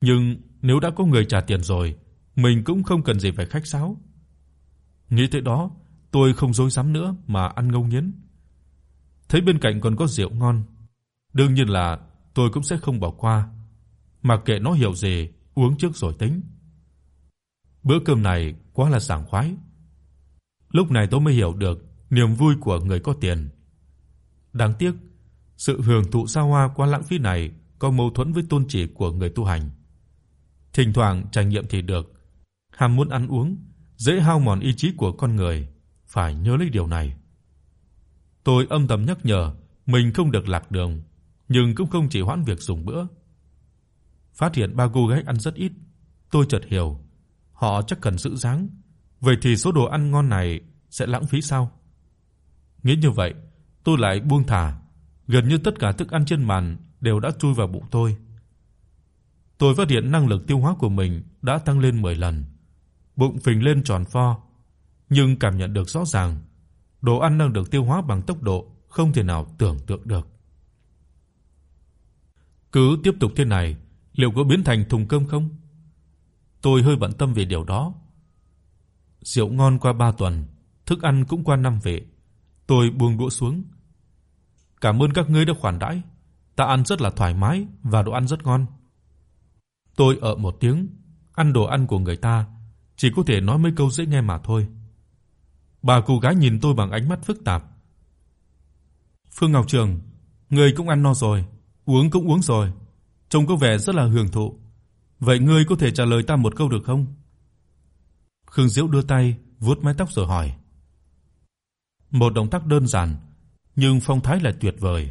Nhưng nếu đã có người trả tiền rồi, mình cũng không cần gì phải khách sáo. Nghĩ tới đó, tôi không dối dám nữa mà ăn ngấu nghiến. Thấy bên cạnh còn có rượu ngon, đương nhiên là tôi cũng sẽ không bỏ qua, mặc kệ nó hiểu gì, uống trước rồi tính. Bữa cơm này quá là sảng khoái. Lúc này tôi mới hiểu được niềm vui của người có tiền. Đáng tiếc, sự hưởng thụ xa hoa quá lãng phí này có mâu thuẫn với tôn chỉ của người tu hành. Thỉnh thoảng trải nghiệm thì được, ham muốn ăn uống dễ hao mòn ý chí của con người, phải nhớ lấy điều này. Tôi âm thầm nhắc nhở mình không được lạc đường, nhưng cũng không chỉ hoãn việc dùng bữa. Phát hiện ba cô gái ăn rất ít, tôi chợt hiểu, họ chắc cần giữ dáng, vậy thì số đồ ăn ngon này sẽ lãng phí sao? Nghĩ như vậy, tôi lại buông thả, gần như tất cả thức ăn trên bàn đều đã chui vào bụng tôi. Tôi phát hiện năng lực tiêu hóa của mình đã tăng lên 10 lần. Bụng phình lên tròn vo, nhưng cảm nhận được rõ ràng, đồ ăn đang được tiêu hóa bằng tốc độ không thể nào tưởng tượng được. Cứ tiếp tục thế này, liệu có biến thành thùng cơm không? Tôi hơi bận tâm về điều đó. Rượu ngon qua 3 tuần, thức ăn cũng qua năm vị. Tôi buông đũa xuống. Cảm ơn các ngươi đã khoản đãi, ta ăn rất là thoải mái và đồ ăn rất ngon. Tôi ở một tiếng, ăn đồ ăn của người ta, chỉ có thể nói mấy câu dễ nghe mà thôi. Bà cô gái nhìn tôi bằng ánh mắt phức tạp. Phương Ngọc Trường, ngươi cũng ăn no rồi, uống cũng uống rồi, trông có vẻ rất là hưởng thụ. Vậy ngươi có thể trả lời ta một câu được không? Khương Diễu đưa tay vuốt mái tóc rồi hỏi. Một động tác đơn giản, nhưng phong thái lại tuyệt vời.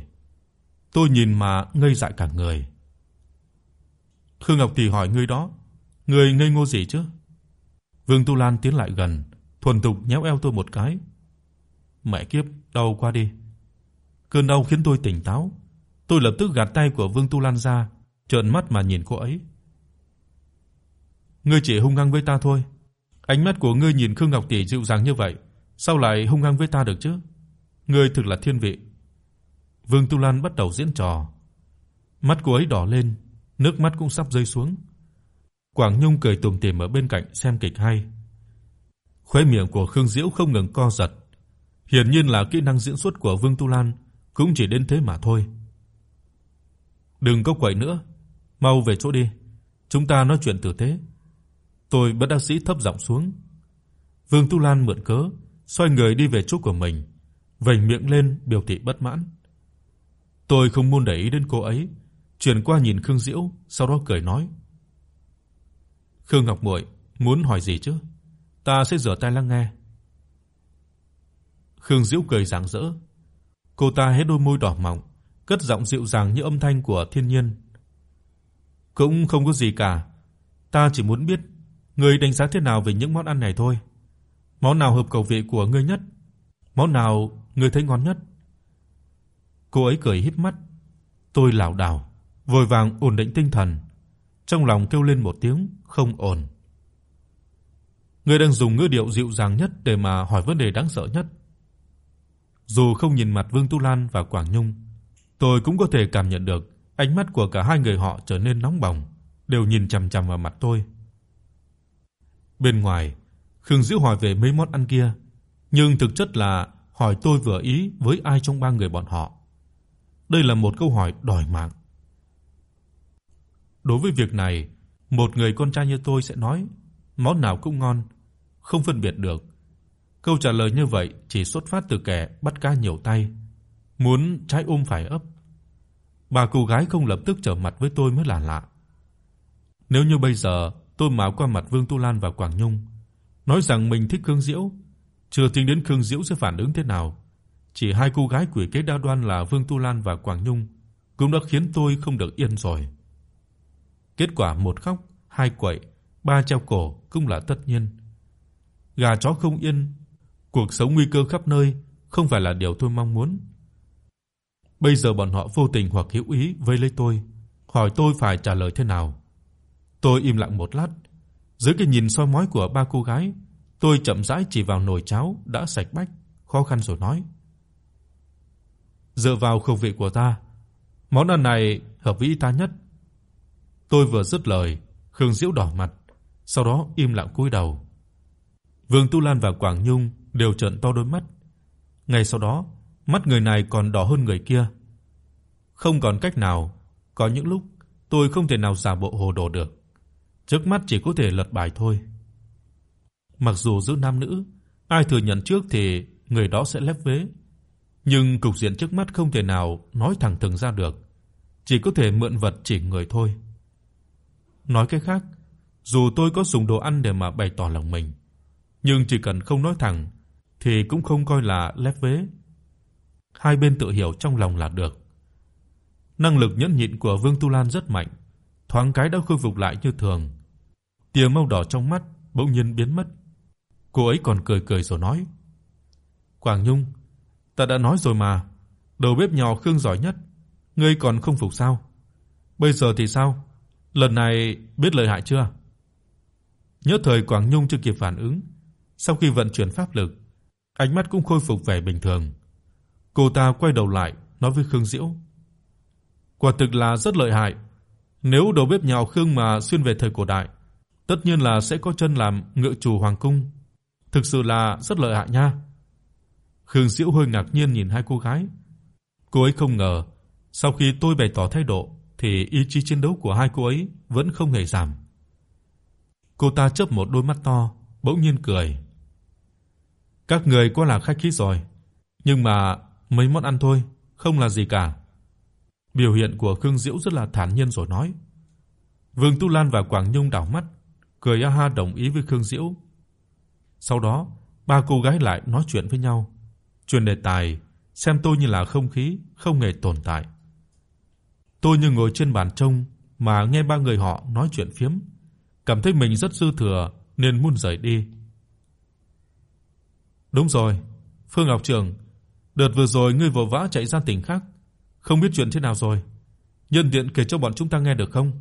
Tôi nhìn mà ngây dại cả người. Khương Ngọc Tỷ hỏi ngươi đó, ngươi ngây ngô gì chứ? Vương Tu Lan tiến lại gần, thuần thục nhéo eo tôi một cái. Mẹ kiếp, đau quá đi. Cơn đau khiến tôi tỉnh táo. Tôi lập tức gạt tay của Vương Tu Lan ra, trợn mắt mà nhìn cô ấy. Ngươi chỉ hung hăng với ta thôi. Ánh mắt của ngươi nhìn Khương Ngọc tỷ dịu dàng như vậy, sao lại hung hăng với ta được chứ? Ngươi thực là thiên vị. Vương Tu Lan bắt đầu diễn trò. Mắt cô ấy đỏ lên, nước mắt cũng sắp rơi xuống. Quảng Nhung cười tủm tỉm ở bên cạnh xem kịch hay. Khóe miệng của Khương Diễu không ngừng co giật. Hiển nhiên là kỹ năng diễn xuất của Vương Tu Lan cũng chỉ đến thế mà thôi. Đừng có quậy nữa, mau về chỗ đi, chúng ta nói chuyện tử tế. Tôi bất đắc dĩ thấp giọng xuống. Vương Tu Lan mượn cớ, xoay người đi về chỗ của mình, vểnh miệng lên biểu thị bất mãn. Tôi không muốn để ý đến cô ấy, chuyển qua nhìn Khương Diễu, sau đó cười nói: "Khương Ngọc muội, muốn hỏi gì chứ? Ta sẽ rửa tai lắng nghe." Khương Diễu cười rạng rỡ. Cô ta hé đôi môi đỏ mọng, cất giọng dịu dàng như âm thanh của thiên nhiên. "Cũng không có gì cả, ta chỉ muốn biết ngươi đánh giá thế nào về những món ăn này thôi. Món nào hợp khẩu vị của ngươi nhất? Món nào ngươi thấy ngon nhất?" Cô ấy cười híp mắt. Tôi lảo đảo, vội vàng ổn định tinh thần, trong lòng kêu lên một tiếng không ổn. Ngươi đang dùng ngữ điệu dịu dàng nhất để mà hỏi vấn đề đáng sợ nhất. Dù không nhìn mặt Vương Tu Lan và Quảng Nhung, tôi cũng có thể cảm nhận được ánh mắt của cả hai người họ trở nên nóng bỏng, đều nhìn chằm chằm vào mặt tôi. Bên ngoài, Khương dữ hỏi về mấy món ăn kia, nhưng thực chất là hỏi tôi vừa ý với ai trong ba người bọn họ. Đây là một câu hỏi đòi mạng. Đối với việc này, một người con trai như tôi sẽ nói món nào cũng ngon, không phân biệt được. Câu trả lời như vậy chỉ xuất phát từ kẻ bắt cá nhiều tay, muốn trái ôm phải ấp. Bà cô gái không lập tức trở mặt với tôi mới là lạ. Nếu như bây giờ tôi mạo qua mặt Vương Tu Lan và Quảng Nhung, nói rằng mình thích Khương Diễu, chưa tính đến Khương Diễu sẽ phản ứng thế nào, chỉ hai cô gái quỷ kế đa đoan là Vương Tu Lan và Quảng Nhung cũng đã khiến tôi không được yên rồi. Kết quả một khóc, hai quậy, ba treo cổ cũng là tất nhiên. Gà chó không yên, cuộc sống nguy cơ khắp nơi không phải là điều tôi mong muốn. Bây giờ bọn họ vô tình hoặc hữu ý vây lấy tôi, hỏi tôi phải trả lời thế nào. Tôi im lặng một lát, dưới cái nhìn soi mói của ba cô gái, tôi chậm rãi chỉ vào nồi cháo đã sạch bách, khó khăn rồi nói: "Dựa vào khẩu vị của ta, món ăn này hợp với ta nhất." Tôi vừa dứt lời, Khương Diễu đỏ mặt, sau đó im lặng cúi đầu. Vương Tu Lan và Quảng Nhung đều trợn to đôi mắt. Ngay sau đó, mắt người này còn đỏ hơn người kia. Không còn cách nào, có những lúc tôi không thể nào giả bộ hồ đồ được. Trước mắt chỉ có thể lật bài thôi. Mặc dù giữa nam nữ, ai thừa nhận trước thì người đó sẽ lép vế, nhưng cục diện trước mắt không thể nào nói thẳng thừng ra được, chỉ có thể mượn vật chỉ người thôi. Nói cách khác, dù tôi có dùng đồ ăn để mà bày tỏ lòng mình, nhưng chỉ cần không nói thẳng thì cũng không coi là lép vế. Hai bên tự hiểu trong lòng là được. Năng lực nhẫn nhịn của Vương Tu Lan rất mạnh, thoáng cái đã khôi phục lại như thường. Tia màu đỏ trong mắt bỗng nhiên biến mất. Cô ấy còn cười cười rồi nói: "Quảng Nhung, ta đã nói rồi mà, đầu bếp nhỏ Khương giỏi nhất, ngươi còn không phục sao? Bây giờ thì sao? Lần này biết lợi hại chưa?" Nhớ thời Quảng Nhung chưa kịp phản ứng, sau khi vận chuyển pháp lực, ánh mắt cũng khôi phục vẻ bình thường. Cô ta quay đầu lại nói với Khương Diễu: "Quả thực là rất lợi hại. Nếu đầu bếp nhà Khương mà xuyên về thời cổ đại, tất nhiên là sẽ có chân làm ngự chủ hoàng cung. Thực sự là rất lợi hại nha." Khương Diễu hơi ngạc nhiên nhìn hai cô gái. Cô ấy không ngờ, sau khi tôi bày tỏ thái độ thì ý chí chiến đấu của hai cô ấy vẫn không hề giảm. Cô ta chớp một đôi mắt to, bỗng nhiên cười. Các người quá là khách khí rồi, nhưng mà mấy món ăn thôi, không là gì cả. Biểu hiện của Khương Diễu rất là thản nhiên rồi nói. Vương Tu Lan và Quảng Nhung đảo mắt, cười a ha đồng ý với Khương Diễu. Sau đó, ba cô gái lại nói chuyện với nhau, chuyển đề tài, xem tôi như là không khí không hề tồn tại. Tôi như ngồi trên bàn trông mà nghe ba người họ nói chuyện phiếm, cảm thấy mình rất dư thừa nên muốn rời đi. Đúng rồi, Phương Ngọc trưởng. đợt vừa rồi ngươi vội vã chạy ra tỉnh khác, không biết chuyện thế nào rồi. Nhân tiện kể cho bọn chúng ta nghe được không?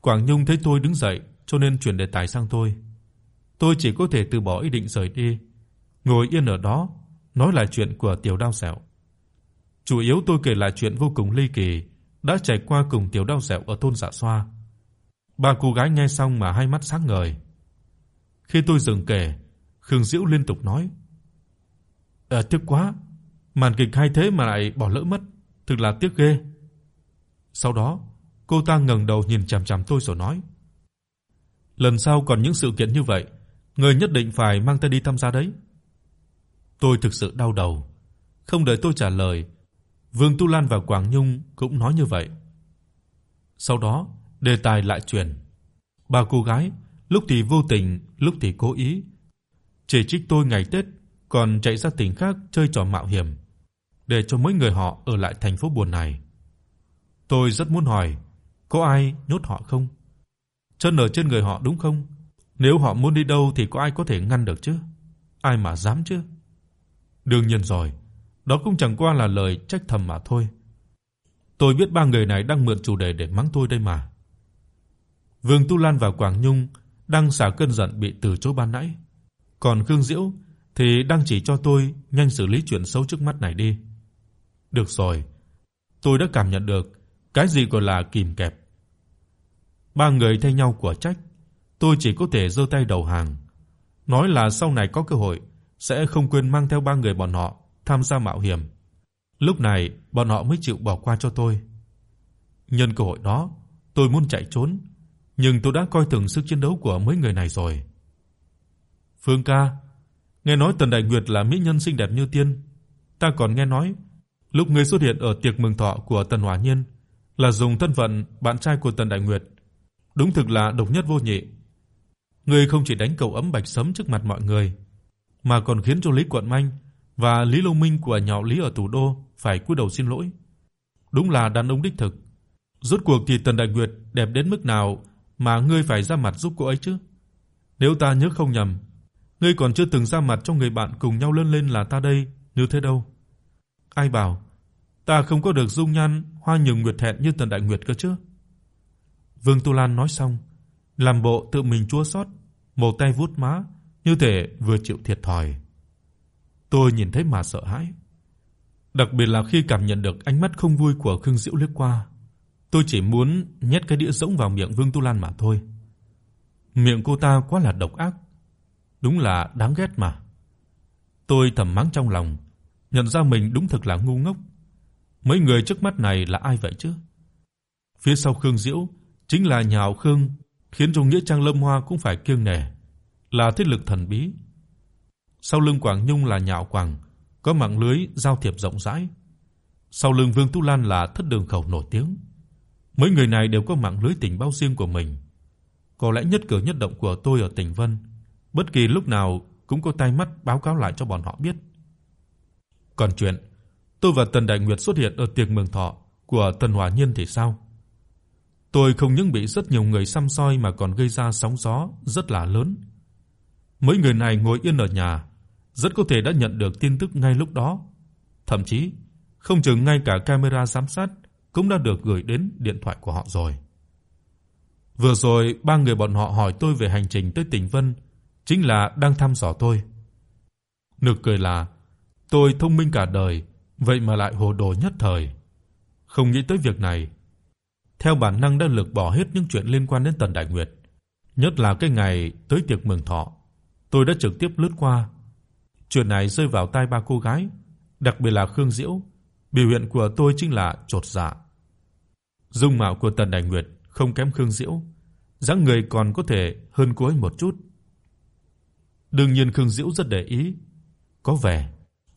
Quảng Nhung thấy tôi đứng dậy, cho nên chuyển đề tài sang tôi. Tôi chỉ có thể từ bỏ ý định rời đi, ngồi yên ở đó, nói lại chuyện của Tiểu Đao Sẹo. Chủ yếu tôi kể lại chuyện vô cùng ly kỳ đã trải qua cùng Tiểu Đao Sẹo ở thôn Dạ Xoa. Ba cô gái nghe xong mà hai mắt sáng ngời. Khi tôi dừng kể, Khương Diễu liên tục nói: "À tiếc quá, màn kịch hay thế mà lại bỏ lỡ mất, thực là tiếc ghê." Sau đó, cô ta ngẩng đầu nhìn chằm chằm tôi rồi nói: "Lần sau còn những sự kiện như vậy, người nhất định phải mang ta đi tham gia đấy." Tôi thực sự đau đầu. Không đợi tôi trả lời, Vương Tu Lan và Quảng Nhung cũng nói như vậy. Sau đó, đề tài lại chuyển. Ba cô gái lúc thì vô tình, lúc thì cố ý chỉ trích tôi ngày Tết còn chạy ra tỉnh khác chơi trò mạo hiểm, để cho mấy người họ ở lại thành phố buồn này. Tôi rất muốn hỏi, có ai nhốt họ không? Chân ở trên người họ đúng không? Nếu họ muốn đi đâu thì có ai có thể ngăn được chứ? Ai mà dám chứ? Đương nhiên rồi, đó cũng chẳng qua là lời trách thầm mà thôi. Tôi biết ba người này đang mượn chủ đề để mắng tôi đây mà. Vương Tu Lan và Quảng Nhung đang xả cơn giận bị từ chối ban nãy. Còn Khương Diễu thì đang chỉ cho tôi nhanh xử lý chuyện xấu trước mắt này đi. Được rồi, tôi đã cảm nhận được cái gì gọi là kìm kẹp. Ba người thay nhau của trách, tôi chỉ có thể giơ tay đầu hàng, nói là sau này có cơ hội sẽ không quên mang theo ba người bọn họ tham gia mạo hiểm. Lúc này bọn họ mới chịu bỏ qua cho tôi. Nhân cơ hội đó, tôi muốn chạy trốn, nhưng tôi đã coi thường sức chiến đấu của mấy người này rồi. Phương ca, nghe nói Tần Đại Nguyệt là mỹ nhân xinh đẹp như tiên, ta còn nghe nói lúc ngươi xuất hiện ở tiệc mừng thọ của Tần Hỏa Nhiên là dùng thân phận bạn trai của Tần Đại Nguyệt, đúng thực là độc nhất vô nhị. Ngươi không chỉ đánh cầu ấm bạch sấm trước mặt mọi người, mà còn khiến cho Lý Quận Minh và Lý Long Minh của nhà Lý ở thủ đô phải cúi đầu xin lỗi. Đúng là đàn ông đích thực. Rốt cuộc thì Tần Đại Nguyệt đẹp đến mức nào mà ngươi phải ra mặt giúp cô ấy chứ? Nếu ta nhớ không nhầm, ngươi còn chưa từng ra mặt cho người bạn cùng nhau lớn lên là ta đây, như thế đâu. Ai bảo ta không có được dung nhan hoa nhường nguyệt hẹn như Tần Đại Nguyệt cơ chứ? Vương Tu Lan nói xong, làm bộ tự mình chua xót, một tay vuốt má, như thể vừa chịu thiệt thòi. Tôi nhìn thấy mà sợ hãi, đặc biệt là khi cảm nhận được ánh mắt không vui của Khương Diễu lướt qua. Tôi chỉ muốn nhét cái đĩa rỗng vào miệng Vương Tu Lan mà thôi. Miệng cô ta quá là độc ác, đúng là đáng ghét mà. Tôi thầm mắng trong lòng, nhận ra mình đúng thực là ngu ngốc. Mấy người trước mắt này là ai vậy chứ? Phía sau Khương Diễu chính là nhà họ Khương, khiến cho nghĩa trang Lâm Hoa cũng phải kiêng nể, là thế lực thần bí. Sau lưng Quảng Nhung là nhà họ Quảng, có mạng lưới giao thiệp rộng rãi. Sau lưng Vương Tu Lan là thất đường khẩu nổi tiếng. Mấy người này đều có mạng lưới tình báo riêng của mình. Có lẽ nhất cử nhất động của tôi ở Tỉnh Vân, bất kỳ lúc nào cũng có tay mắt báo cáo lại cho bọn họ biết. Còn chuyện tôi và Tần Đại Nguyệt xuất hiện ở tiệc mừng thọ của Tần Hòa Nhiên thì sao? Tôi không những bị rất nhiều người săm soi mà còn gây ra sóng gió rất là lớn. Mấy người này ngồi yên ở nhà, rất có thể đã nhận được tin tức ngay lúc đó. Thậm chí, không chừng ngay cả camera giám sát cũng đã được gửi đến điện thoại của họ rồi. Vừa rồi ba người bọn họ hỏi tôi về hành trình tới Tỉnh Vân, chính là đang thăm dò tôi. Nực cười là tôi thông minh cả đời, vậy mà lại hồ đồ nhất thời. Không nghĩ tới việc này. Theo bản năng đã lược bỏ hết những chuyện liên quan đến Tần Đại Nguyệt, nhất là cái ngày tới tiệc mừng thọ. Tôi đã trực tiếp lướt qua. Chuyện này rơi vào tai ba cô gái, đặc biệt là Khương Diễu, biểu hiện của tôi chính là chột dạ. Dung mạo của Tần Đại Nguyệt không kém Khương Diễu, dáng người còn có thể hơn cô ấy một chút. Đương nhiên Khương Diễu rất để ý, có vẻ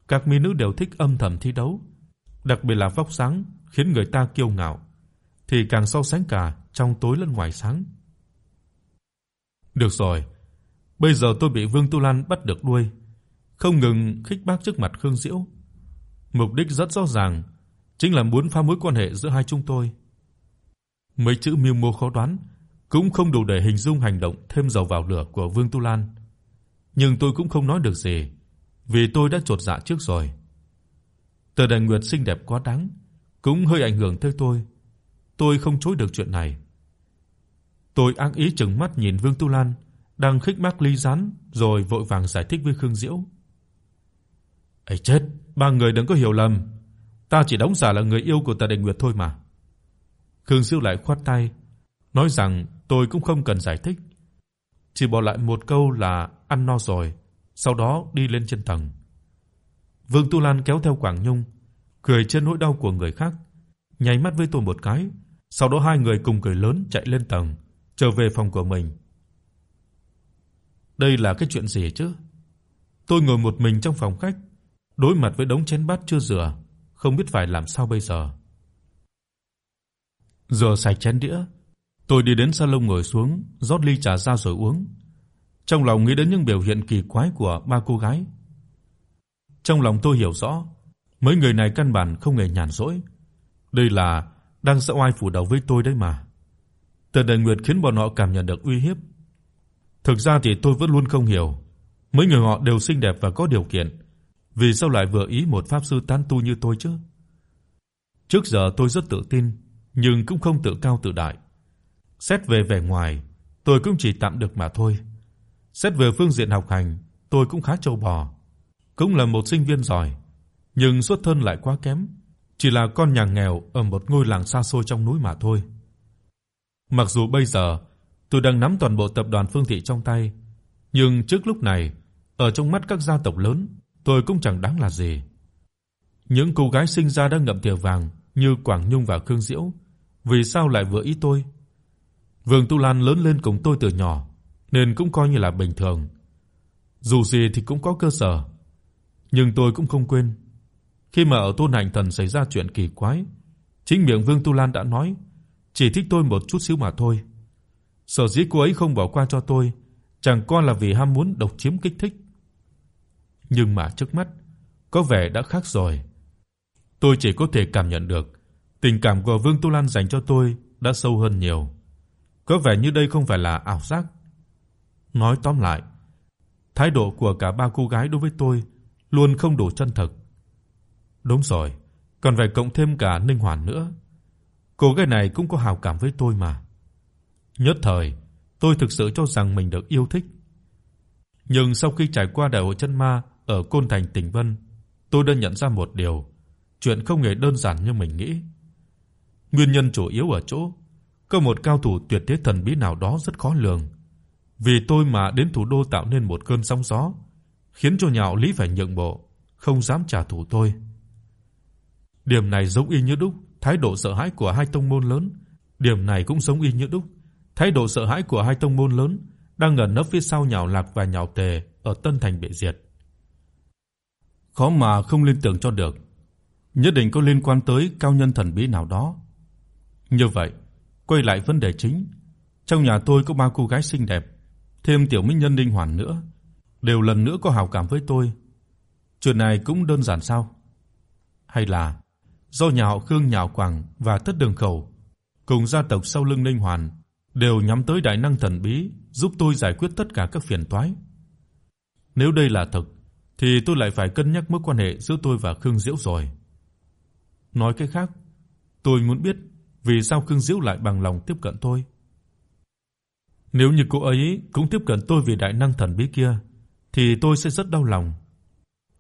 các mỹ nữ đều thích âm thầm thi đấu, đặc biệt là vóc dáng khiến người ta kiêu ngạo, thì càng so sánh cả trong tối lẫn ngoài sáng. Được rồi, bây giờ tôi bị Vương Tu Lan bắt được đuôi, không ngừng khích bác trước mặt Khương Diễu. Mục đích rất rõ ràng, chính là muốn phá mối quan hệ giữa hai chúng tôi. Mấy chữ mưu mô khó đoán cũng không đủ để hình dung hành động thêm dầu vào lửa của Vương Tu Lan. Nhưng tôi cũng không nói được gì, vì tôi đã chột dạ trước rồi. Tờ Đại Nguyệt xinh đẹp quá đáng, cũng hơi ảnh hưởng tới tôi. Tôi không chối được chuyện này. Tôi ác ý trừng mắt nhìn Vương Tu Lan đang khích bác ly gián rồi vội vàng giải thích với Khương Diễu. "Ấy chết, ba người đừng có hiểu lầm, ta chỉ đóng giả là người yêu của Tờ Đại Nguyệt thôi mà." Khương Diễu lại khoát tay, nói rằng tôi cũng không cần giải thích, chỉ bỏ lại một câu là ăn no rồi, sau đó đi lên trên tầng. Vương Tu Lan kéo theo Quảng Nhung, cười trên nỗi đau của người khác, nháy mắt với tôi một cái, sau đó hai người cùng cười lớn chạy lên tầng, trở về phòng của mình. Đây là cái chuyện gì chứ? Tôi ngồi một mình trong phòng khách, đối mặt với đống chén bát chưa rửa, không biết phải làm sao bây giờ. Rửa sạch chén đĩa, tôi đi đến salon ngồi xuống, rót ly trà ra rồi uống. Trong lòng nghĩ đến những biểu hiện kỳ quái của ba cô gái. Trong lòng tôi hiểu rõ, mấy người này căn bản không hề nhàn rỗi. Đây là đang sợ oai phủ đầu với tôi đấy mà. Tần Đại Nguyệt khiến bọn họ cảm nhận được uy hiếp. Thực ra thì tôi vẫn luôn không hiểu, mấy người họ đều xinh đẹp và có điều kiện, vì sao lại vừa ý một pháp sư tán tu như tôi chứ? Trước giờ tôi rất tự tin, nhưng cũng không tự cao tự đại. Xét về vẻ ngoài, tôi cũng chỉ tạm được mà thôi. Xét về phương diện học hành, tôi cũng khá trâu bò, cũng là một sinh viên giỏi, nhưng xuất thân lại quá kém, chỉ là con nhà nghèo ở một ngôi làng xa xôi trong núi mà thôi. Mặc dù bây giờ tôi đang nắm toàn bộ tập đoàn Phương Thị trong tay, nhưng trước lúc này, ở trong mắt các gia tộc lớn, tôi cũng chẳng đáng là gì. Những cô gái sinh ra đã ngậm thìa vàng như Quảng Nhung và Khương Diễu, vì sao lại vừa ý tôi? Vương Tu Lan lớn lên cùng tôi từ nhỏ, nên cũng coi như là bình thường. Dù gì thì cũng có cơ sở. Nhưng tôi cũng không quên, khi mà ở Tôn Hành Thần xảy ra chuyện kỳ quái, chính miệng Vương Tu Lan đã nói, chỉ thích tôi một chút xíu mà thôi. Sở dĩ cô ấy không bỏ qua cho tôi, chẳng qua là vì ham muốn độc chiếm kích thích. Nhưng mà trước mắt, có vẻ đã khác rồi. Tôi chỉ có thể cảm nhận được tình cảm của Vương Tu Lan dành cho tôi đã sâu hơn nhiều. Có vẻ như đây không phải là ảo giác. Nói tóm lại, thái độ của cả ba cô gái đối với tôi luôn không đủ chân thực. Đúng rồi, còn phải cộng thêm cả Ninh Hoàn nữa. Cô gái này cũng có hảo cảm với tôi mà. Nhất thời, tôi thực sự cho rằng mình được yêu thích. Nhưng sau khi trải qua đại hội chân ma ở Côn Thành Tỉnh Vân, tôi đã nhận ra một điều, chuyện không hề đơn giản như mình nghĩ. Nguyên nhân chủ yếu ở chỗ có một cao thủ tuyệt thế thần bí nào đó rất khó lường. Vì tôi mà đến thủ đô tạo nên một cơn sóng gió, khiến cho Nhạo Lý phải nhượng bộ, không dám trả thù tôi. Điểm này giống y như đúc thái độ sợ hãi của hai tông môn lớn, điểm này cũng giống y như đúc thái độ sợ hãi của hai tông môn lớn đang ẩn nấp phía sau Nhạo Lạc và Nhạo Tề ở Tân Thành bị diệt. Khó mà không liên tưởng cho được, nhất định có liên quan tới cao nhân thần bí nào đó. Như vậy, quay lại vấn đề chính, trong nhà tôi có ba cô gái xinh đẹp, thêm tiểu minh nhân linh Hoàn nữa, đều lần nữa có hảo cảm với tôi. Chuyện này cũng đơn giản sao? Hay là do nhà họ Khương nhạo Quảng và Tất Đường Khẩu cùng gia tộc sau lưng Ninh Hoàn đều nhắm tới đại năng thần bí giúp tôi giải quyết tất cả các phiền toái. Nếu đây là thật thì tôi lại phải cân nhắc mối quan hệ giữa tôi và Khương Diễu rồi. Nói cách khác, tôi muốn biết vì sao Khương Diễu lại bằng lòng tiếp cận tôi. Nếu như cô ấy cũng tiếp cận tôi vì đại năng thần bí kia thì tôi sẽ rất đau lòng.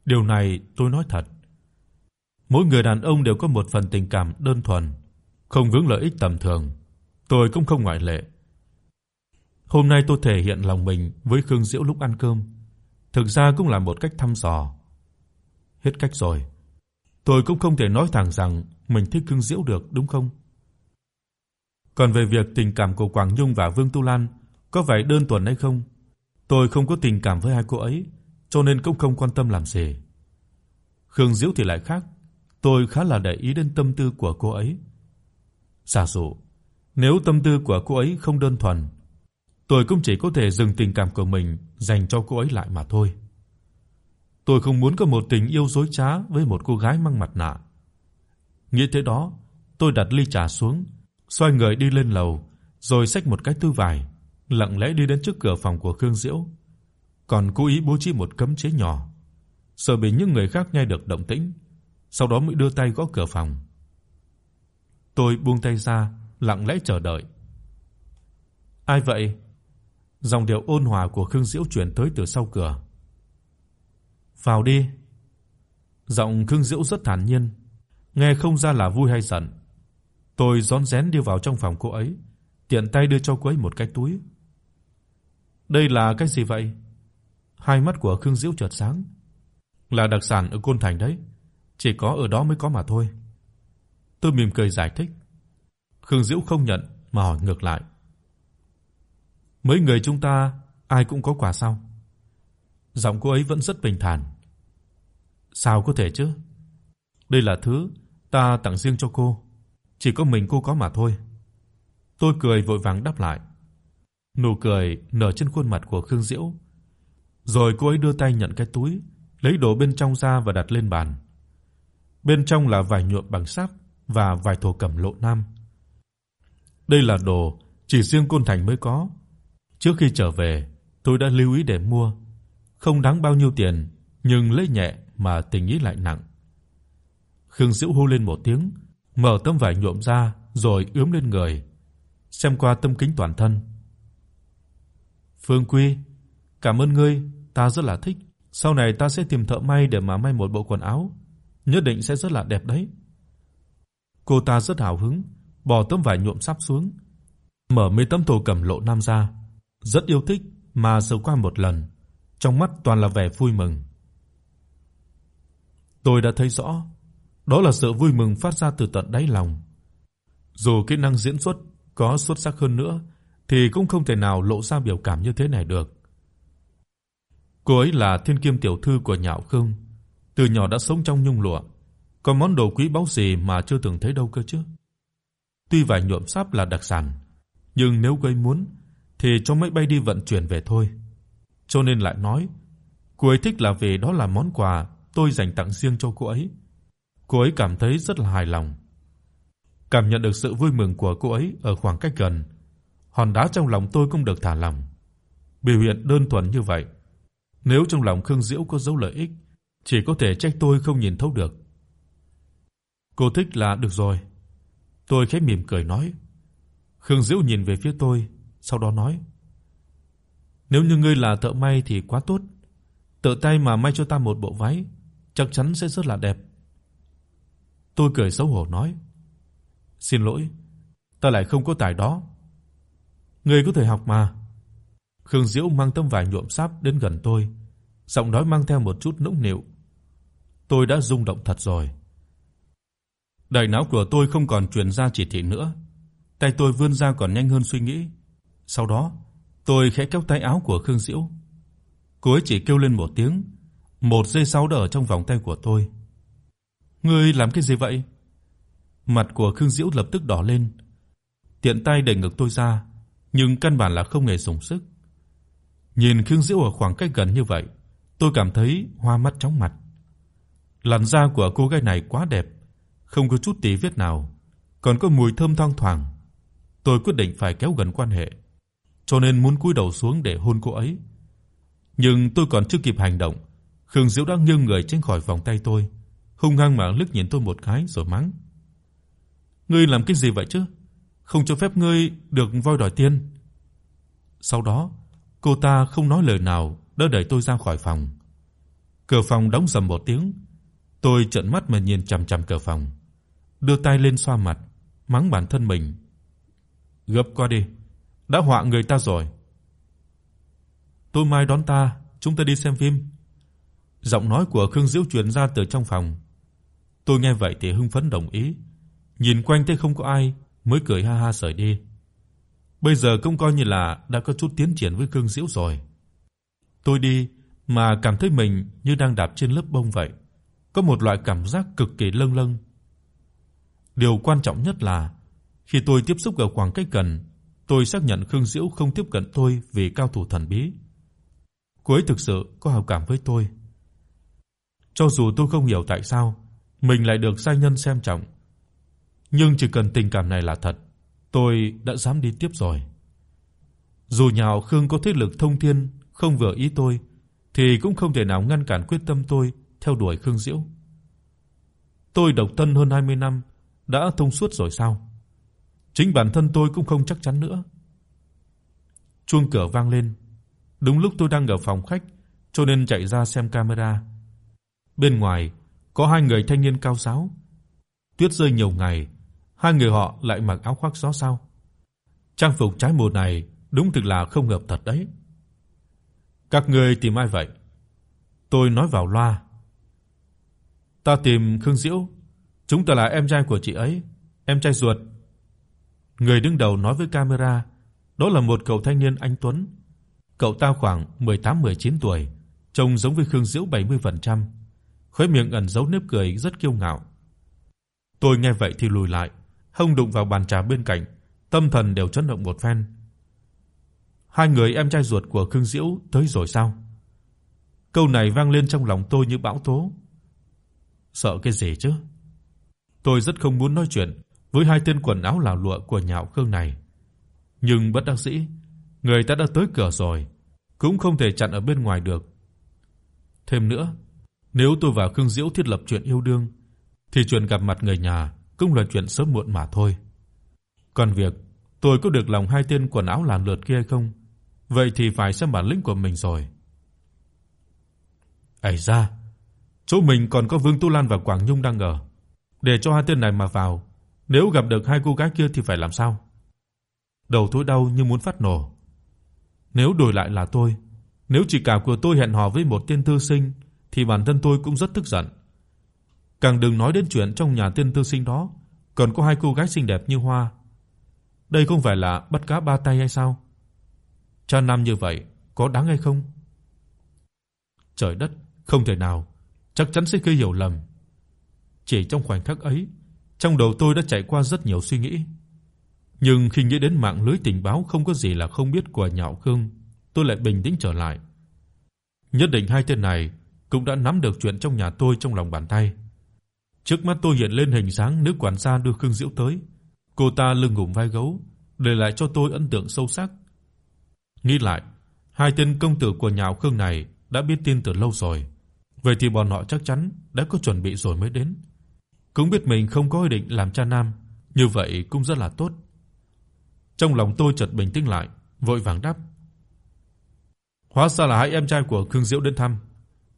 Điều này tôi nói thật. Mỗi người đàn ông đều có một phần tình cảm đơn thuần, không vướng lợi ích tầm thường. Tôi cũng không ngoại lệ. Hôm nay tôi thể hiện lòng mình với Khương Diễu lúc ăn cơm, thực ra cũng là một cách thăm dò. Hết cách rồi. Tôi cũng không thể nói thẳng rằng mình thích Khương Diễu được, đúng không? Còn về việc tình cảm của Quảng Nhung và Vương Tu Lan có phải đơn thuần hay không, tôi không có tình cảm với hai cô ấy, cho nên cũng không quan tâm làm gì. Khương Diễu thì lại khác, tôi khá là để ý đến tâm tư của cô ấy. Giả dụ, nếu tâm tư của cô ấy không đơn thuần, tôi cũng chỉ có thể dừng tình cảm của mình dành cho cô ấy lại mà thôi. Tôi không muốn có một tình yêu dối trá với một cô gái mang mặt nạ. Nghĩ thế đó, tôi đặt ly trà xuống, xoay người đi lên lầu, rồi xách một cái túi vải, lặng lẽ đi đến trước cửa phòng của Khương Diễu, còn cố ý bố trí một cấm chế nhỏ, sợ bị những người khác nghe được động tĩnh, sau đó mới đưa tay gõ cửa phòng. Tôi buông tay ra, lặng lẽ chờ đợi. "Ai vậy?" Giọng điệu ôn hòa của Khương Diễu truyền tới từ sau cửa. "Vào đi." Giọng Khương Diễu rất thản nhiên, nghe không ra là vui hay giận. Tôi rón rén đi vào trong phòng cô ấy, tiện tay đưa cho cô ấy một cái túi. "Đây là cái gì vậy?" Hai mắt của Khương Diễu chợt sáng. "Là đặc sản ở Côn Thành đấy, chỉ có ở đó mới có mà thôi." Tôi mỉm cười giải thích. Khương Diễu không nhận mà hỏi ngược lại. Mấy người chúng ta ai cũng có quà sao? Giọng cô ấy vẫn rất bình thản. Sao có thể chứ? Đây là thứ ta tặng riêng cho cô, chỉ có mình cô có mà thôi. Tôi cười vội vàng đáp lại. Nụ cười nở trên khuôn mặt của Khương Diễu. Rồi cô ấy đưa tay nhận cái túi, lấy đồ bên trong ra và đặt lên bàn. Bên trong là vải nhuộm bằng sáp và vải thổ cẩm lộ nam. Đây là đồ chỉ riêng Côn Thành mới có. Trước khi trở về, tôi đã lưu ý để mua, không đáng bao nhiêu tiền, nhưng lấy nhẹ mà tình ý lại nặng. Khương Diễu hô lên một tiếng, mở tấm vải nhuộm ra rồi ướm lên người, xem qua tâm kính toàn thân. Phương Quy, cảm ơn ngươi, ta rất là thích. Sau này ta sẽ tìm thợ may để mà may một bộ quần áo, nhất định sẽ rất là đẹp đấy. Cô ta rất hào hứng, bỏ tấm vải nhuộm sắp xuống, mở mấy tấm thổ cẩm lộ nam ra, rất yêu thích mà sờ qua một lần, trong mắt toàn là vẻ vui mừng. Tôi đã thấy rõ, đó là sự vui mừng phát ra từ tận đáy lòng. Dù kỹ năng diễn xuất có xuất sắc hơn nữa thì cũng không thể nào lộ ra biểu cảm như thế này được. Cô ấy là thiên kim tiểu thư của Nhạo Khương, từ nhỏ đã sống trong nhung lụa, có món đồ quý báu gì mà chưa từng thấy đâu cơ chứ. Tuy vải nhuộm sáp là đặc sản, nhưng nếu cô ấy muốn thì cho máy bay đi vận chuyển về thôi. Cho nên lại nói, cô ấy thích là vì đó là món quà tôi dành tặng riêng cho cô ấy. Cô ấy cảm thấy rất là hài lòng. Cảm nhận được sự vui mừng của cô ấy ở khoảng cách gần, hòn đá trong lòng tôi cũng được thả lỏng. Biểu hiện đơn thuần như vậy, nếu trong lòng Khương Diễu có dấu lợi ích, chỉ có thể trách tôi không nhìn thấu được. Cô thích là được rồi. Tôi khẽ mỉm cười nói. Khương Diễu nhìn về phía tôi, sau đó nói: "Nếu như ngươi là thợ may thì quá tốt. Tự tay mà may cho ta một bộ váy, chắc chắn sẽ rất là đẹp." Tôi cười xấu hổ nói: Xin lỗi, ta lại không có tài đó. Ngươi có thể học mà. Khương Diễu mang tấm vải nhuộm sáp đến gần tôi, giọng nói mang theo một chút nũng nịu. Tôi đã rung động thật rồi. Đại não của tôi không còn truyền ra chỉ thị nữa. Tay tôi vươn ra còn nhanh hơn suy nghĩ. Sau đó, tôi khẽ kéo tay áo của Khương Diễu. Cô ấy chỉ kêu lên một tiếng, một giây sau đã ở trong vòng tay của tôi. "Ngươi làm cái gì vậy?" Mặt của Khương Diễu lập tức đỏ lên. Tiện tay đẩy ngực tôi ra, nhưng căn bản là không hề dùng sức. Nhìn Khương Diễu ở khoảng cách gần như vậy, tôi cảm thấy hoa mắt chóng mặt. Làn da của cô gái này quá đẹp, không có chút tì vết nào, còn có mùi thơm thoang thoảng. Tôi quyết định phải kéo gần quan hệ, cho nên muốn cúi đầu xuống để hôn cô ấy. Nhưng tôi còn chưa kịp hành động, Khương Diễu đã nghiêng người tránh khỏi vòng tay tôi, hung hăng mà liếc nhìn tôi một cái rồi mắng: "Ngươi làm cái gì vậy chứ? Không cho phép ngươi được voi đòi tiền." Sau đó, cô ta không nói lời nào, đỡ đẩy tôi ra khỏi phòng. Cửa phòng đóng rầm một tiếng, tôi trợn mắt mà nhìn chằm chằm cửa phòng, đưa tay lên xoa mặt, mắng bản thân mình. "Gấp qua đi, đã họa người ta rồi." "Tôi mai đón ta, chúng ta đi xem phim." Giọng nói của Khương Diễu truyền ra từ trong phòng. Tôi nghe vậy thì hưng phấn đồng ý, nhìn quanh thấy không có ai, mới cười ha ha rời đi. Bây giờ cũng coi như là đã có chút tiến triển với Khương Diễu rồi. Tôi đi mà cảm thấy mình như đang đạp trên lớp bông vậy, có một loại cảm giác cực kỳ lâng lâng. Điều quan trọng nhất là khi tôi tiếp xúc ở khoảng cách gần, tôi xác nhận Khương Diễu không tiếp cận tôi vì cao thủ thần bí. Cô ấy thực sự có hảo cảm với tôi. Cho dù tôi không hiểu tại sao mình lại được sai nhân xem trọng, nhưng chỉ cần tình cảm này là thật, tôi đã dám đi tiếp rồi. Dù nhào Khương có thế lực thông thiên không vừa ý tôi thì cũng không thể nào ngăn cản quyết tâm tôi theo đuổi Khương Diễu. Tôi độc thân hơn 20 năm, đã thông suốt rồi sao? Chính bản thân tôi cũng không chắc chắn nữa. Chuông cửa vang lên, đúng lúc tôi đang ở phòng khách, cho nên chạy ra xem camera. Bên ngoài có hai người thanh niên cao giáo. Tuyết rơi nhiều ngày, hai người họ lại mặc áo khoác gió sao? Trang phục trái mùa này đúng thực là không hợp thật đấy. Các ngươi tìm ai vậy? Tôi nói vào loa. Ta tìm Khương Diễu, chúng ta là em trai của chị ấy, em trai ruột. Người đứng đầu nói với camera, đó là một cậu thanh niên anh tuấn. Cậu ta khoảng 18-19 tuổi, trông giống với Khương Diễu 70%, khóe miệng ẩn giấu nếp cười rất kiêu ngạo. Tôi nghe vậy thì lùi lại, hông đụng vào bàn trà bên cạnh, tâm thần đều chấn động một phen. Hai người em trai ruột của Khương Diễu tới rồi sao? Câu này vang lên trong lòng tôi như bão tố. Sợ cái gì chứ? Tôi rất không muốn nói chuyện với hai tên quần áo lào lụa của nhạo Khương này. Nhưng bất đắc dĩ, người ta đã tới cửa rồi, cũng không thể chặn ở bên ngoài được. Thêm nữa, nếu tôi và Khương Diễu thiết lập chuyện yêu đương thì chuyện gặp mặt người nhà cũng là chuyện sớm muộn mà thôi. Còn việc tôi có được lòng hai tên quần áo làn lượt kia không, vậy thì phải xem bản lĩnh của mình rồi. Ấy ra, chỗ mình còn có Vương Tu Lan và Quảng Nhung đang ở, để cho hai tên này mà vào, nếu gặp được hai cô gái kia thì phải làm sao? Đầu tôi đau như muốn phát nổ. Nếu đổi lại là tôi, nếu chỉ cả của tôi hẹn hò với một tên thư sinh thì bản thân tôi cũng rất tức giận. Càng đừng nói đến chuyện trong nhà tiên tư sinh đó còn có hai cô gái xinh đẹp như hoa. Đây không phải là bắt cá ba tay hay sao? Cha năm như vậy có đáng hay không? Trời đất, không thể nào, chắc chắn sẽ gây hiểu lầm. Chỉ trong khoảnh khắc ấy, trong đầu tôi đã chạy qua rất nhiều suy nghĩ. Nhưng khi nghĩ đến mạng lưới tình báo không có gì là không biết của Nhạo Khương, tôi lại bình tĩnh trở lại. Nhất định hai tên này cũng đã nắm được chuyện trong nhà tôi trong lòng bàn tay. Trước mắt tôi hiện lên hình dáng nữ quản gia đưa Khương Diễu tới. Cô ta lưng ngủm vai gấu, để lại cho tôi ấn tượng sâu sắc. Nghĩ lại, hai tên công tử của nhà Khương này đã biết tin từ lâu rồi. Vậy thì bọn họ chắc chắn đã có chuẩn bị rồi mới đến. Cũng biết mình không có ý định làm cha nam, như vậy cũng rất là tốt. Trong lòng tôi chợt bình tĩnh lại, vội vàng đáp: "Hóa ra là hai em trai của Khương diệu đến thăm,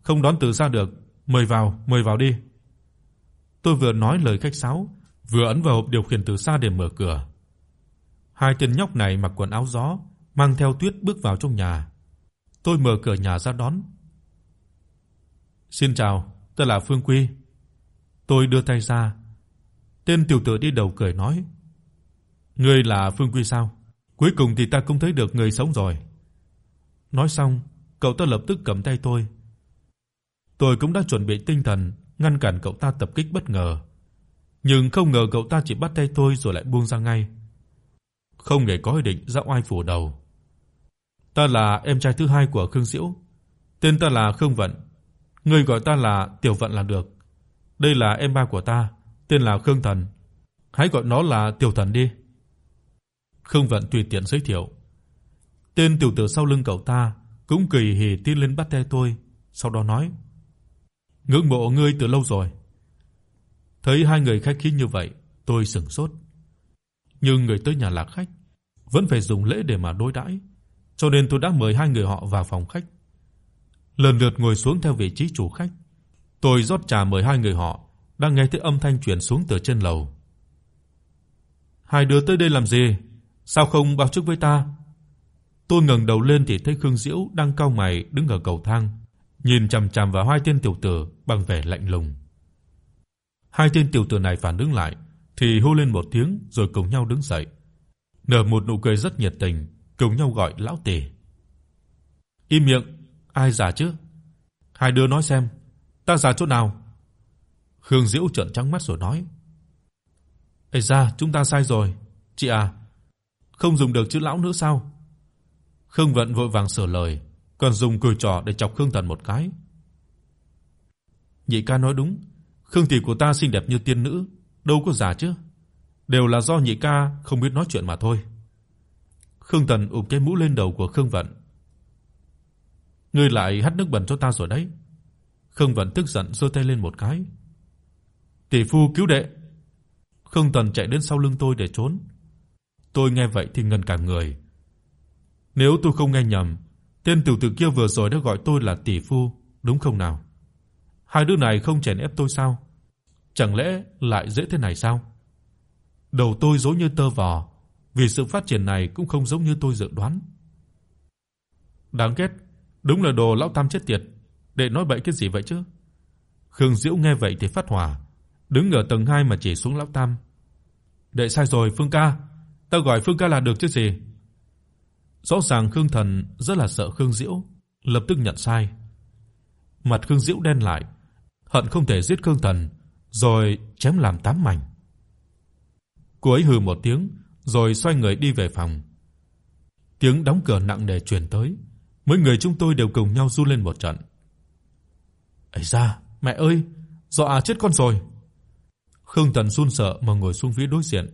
không đón từ xa được, mời vào, mời vào đi." Tôi vừa nói lời khách sáo, vừa ấn vào hộp điều khiển từ xa để mở cửa. Hai tên nhóc này mặc quần áo gió, mang theo tuyết bước vào trong nhà. Tôi mở cửa nhà ra đón. "Xin chào, tôi là Phương Quy." Tôi đưa tay ra. Tên tiểu tử đi đầu cười nói: "Ngươi là Phương Quy sao? Cuối cùng thì ta cũng thấy được người sống rồi." Nói xong, cậu ta lập tức cầm tay tôi. Tôi cũng đã chuẩn bị tinh thần ngăn cản cậu ta tập kích bất ngờ, nhưng không ngờ cậu ta chỉ bắt tay tôi rồi lại buông ra ngay. Không hề có ý định ra oai phủ đầu. Ta là em trai thứ hai của Khương Diễu, tên ta là Khương Vận. Ngươi gọi ta là Tiểu Vận là được. Đây là em ba của ta, tên là Khương Thần. Hãy gọi nó là Tiểu Thần đi." Khương Vận tùy tiện giới thiệu. Tên tiểu tử sau lưng cậu ta cũng kỳ hề tiến lên bắt tay tôi, sau đó nói: "Ngưỡng mộ ngươi từ lâu rồi." Thấy hai người khách khí như vậy, tôi sững sốt. Nhưng người tới nhà là khách, vẫn phải dùng lễ để mà đối đãi, cho nên tôi đã mời hai người họ vào phòng khách. Lần lượt ngồi xuống theo vị trí chủ khách. Tôi rót trà mời hai người họ, đang nghe thấy âm thanh truyền xuống từ trên lầu. Hai đứa tới đây làm gì? Sao không báo trước với ta? Tôi ngẩng đầu lên thì thấy Khương Diễu đang cau mày đứng ở cầu thang, nhìn chằm chằm vào hai tên tiểu tử bằng vẻ lạnh lùng. Hai tên tiểu tử này phản ứng lại thì hô lên một tiếng rồi cùng nhau đứng dậy, nở một nụ cười rất nhiệt tình, cùng nhau gọi lão tề Im miệng, ai giả chứ? Hai đứa nói xem, ta giả chỗ nào? Khương Diễu trợn trắng mắt rồi nói: "Ê da, chúng ta sai rồi, chị à. Không dùng được chữ lão nữa sao?" Khương Vận vội vàng sửa lời, còn dùng cười trò để chọc Khương Thần một cái. Nhị ca nói đúng, Khương tỷ của ta xinh đẹp như tiên nữ, đâu có giả chứ. Đều là do nhị ca không biết nói chuyện mà thôi. Khương thần ụp cái mũ lên đầu của Khương Vận. Ngươi lại hắt nước bẩn cho ta rồi đấy. Khương Vận tức giận giơ tay lên một cái. Tỷ phu cứu đệ. Khương thần chạy đến sau lưng tôi để trốn. Tôi nghe vậy thì ngẩn cả người. Nếu tôi không nghe nhầm, tên tiểu tử kia vừa rồi đã gọi tôi là tỷ phu, đúng không nào? Hai đứa này không chèn ép tôi sao? Chẳng lẽ lại dễ thế này sao? Đầu tôi rối như tơ vò, vì sự phát triển này cũng không giống như tôi dự đoán. Đáng ghét, đúng là đồ lão tam chết tiệt, để nói bậy cái gì vậy chứ? Khương Diễu nghe vậy thì phát hỏa, đứng ở tầng 2 mà chỉ xuống lão tam. "Đệ sai rồi Phương ca, tao gọi Phương ca là được chứ gì?" Rõ ràng Khương Thần rất là sợ Khương Diễu, lập tức nhận sai. Mặt Khương Diễu đen lại, hận không thể giết Khương Thần rồi chém làm tám mảnh. Cô ấy hừ một tiếng, rồi xoay người đi về phòng. Tiếng đóng cửa nặng nề truyền tới, mấy người chúng tôi đều cùng nhau run lên một trận. "Ấy da, mẹ ơi, dọa chết con rồi." Khương thần run sợ mà ngồi xuống phía đối diện,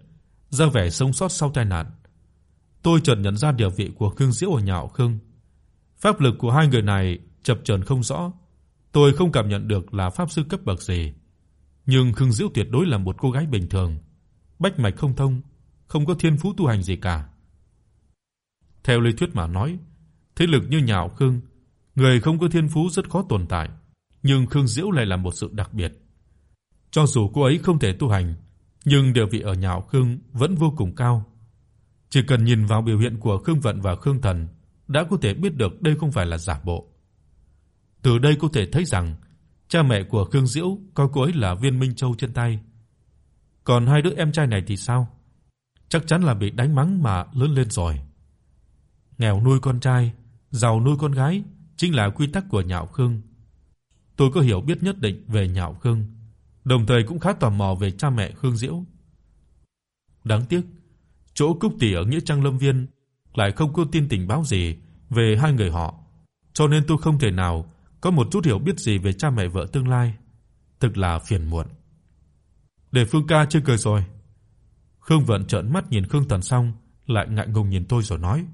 ra vẻ sống sót sau tai nạn. Tôi chợt nhận ra địa vị của Khương Diễu ở nhạo Khương. Pháp lực của hai người này chập chờn không rõ, tôi không cảm nhận được là pháp sư cấp bậc gì. Nhưng Khương Diễu tuyệt đối là một cô gái bình thường, bách mạch không thông, không có thiên phú tu hành gì cả. Theo lý thuyết mà nói, thế lực như Nhạo Khương, người không có thiên phú rất khó tồn tại, nhưng Khương Diễu lại là một sự đặc biệt. Cho dù cô ấy không thể tu hành, nhưng địa vị ở Nhạo Khương vẫn vô cùng cao. Chỉ cần nhìn vào biểu hiện của Khương Vận và Khương Thần đã có thể biết được đây không phải là giả bộ. Từ đây có thể thấy rằng cha mẹ của Khương Diễu coi cô ấy là viên minh châu trên tay. Còn hai đứa em trai này thì sao? Chắc chắn là bị đánh mắng mà lớn lên rồi. Nghèo nuôi con trai, giàu nuôi con gái chính là quy tắc của Nhạo Khương. Tôi có hiểu biết nhất định về Nhạo Khương, đồng thời cũng khá tò mò về cha mẹ Khương Diễu. Đáng tiếc, chỗ Cúc tỷ ở nghĩa trang Lâm Viên lại không có tin tình báo gì về hai người họ, cho nên tôi không thể nào có một chút hiểu biết gì về cha mẹ vợ tương lai, thực là phiền muộn. Để Phương ca chưa cười rồi. Khương Vận trợn mắt nhìn Khương Tần xong, lại ngại ngùng nhìn tôi rồi nói.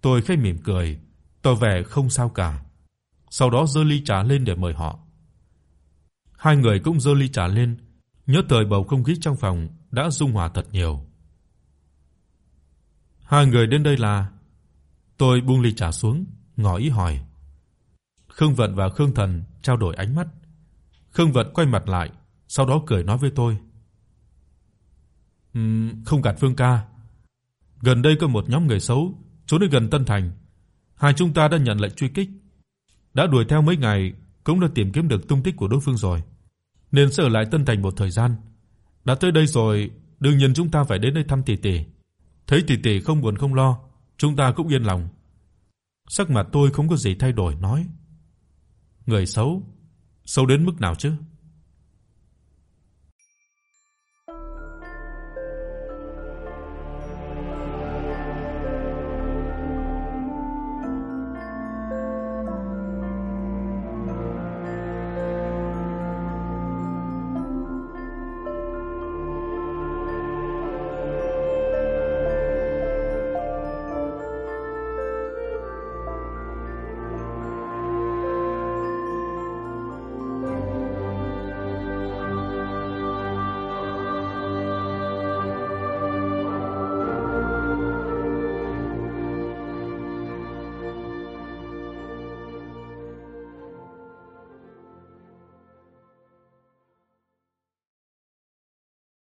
Tôi khẽ mỉm cười, tỏ vẻ không sao cả. Sau đó giơ ly trà lên để mời họ. Hai người cũng giơ ly trà lên, nhớ thời bầu không khí trong phòng đã dung hòa thật nhiều. Hai người đến đây là Tôi buông ly trà xuống, ngỏ ý hỏi. Khương Vận và Khương Thần trao đổi ánh mắt. Khương Vận quay mặt lại, sau đó cười nói với tôi: Ừm, không gạt Phương ca. Gần đây có một nhóm người xấu trốn đến gần Tân Thành. Hai chúng ta đã nhận lệnh truy kích, đã đuổi theo mấy ngày cũng đã tìm kiếm được tung tích của đối phương rồi, nên sẽ ở lại Tân Thành một thời gian. Đã tới đây rồi, đương nhiên chúng ta phải đến đây thăm tỷ tỷ. Thấy tỷ tỷ không buồn không lo, chúng ta cũng yên lòng. Sắc mặt tôi không có gì thay đổi nói: "Người xấu, xấu đến mức nào chứ?"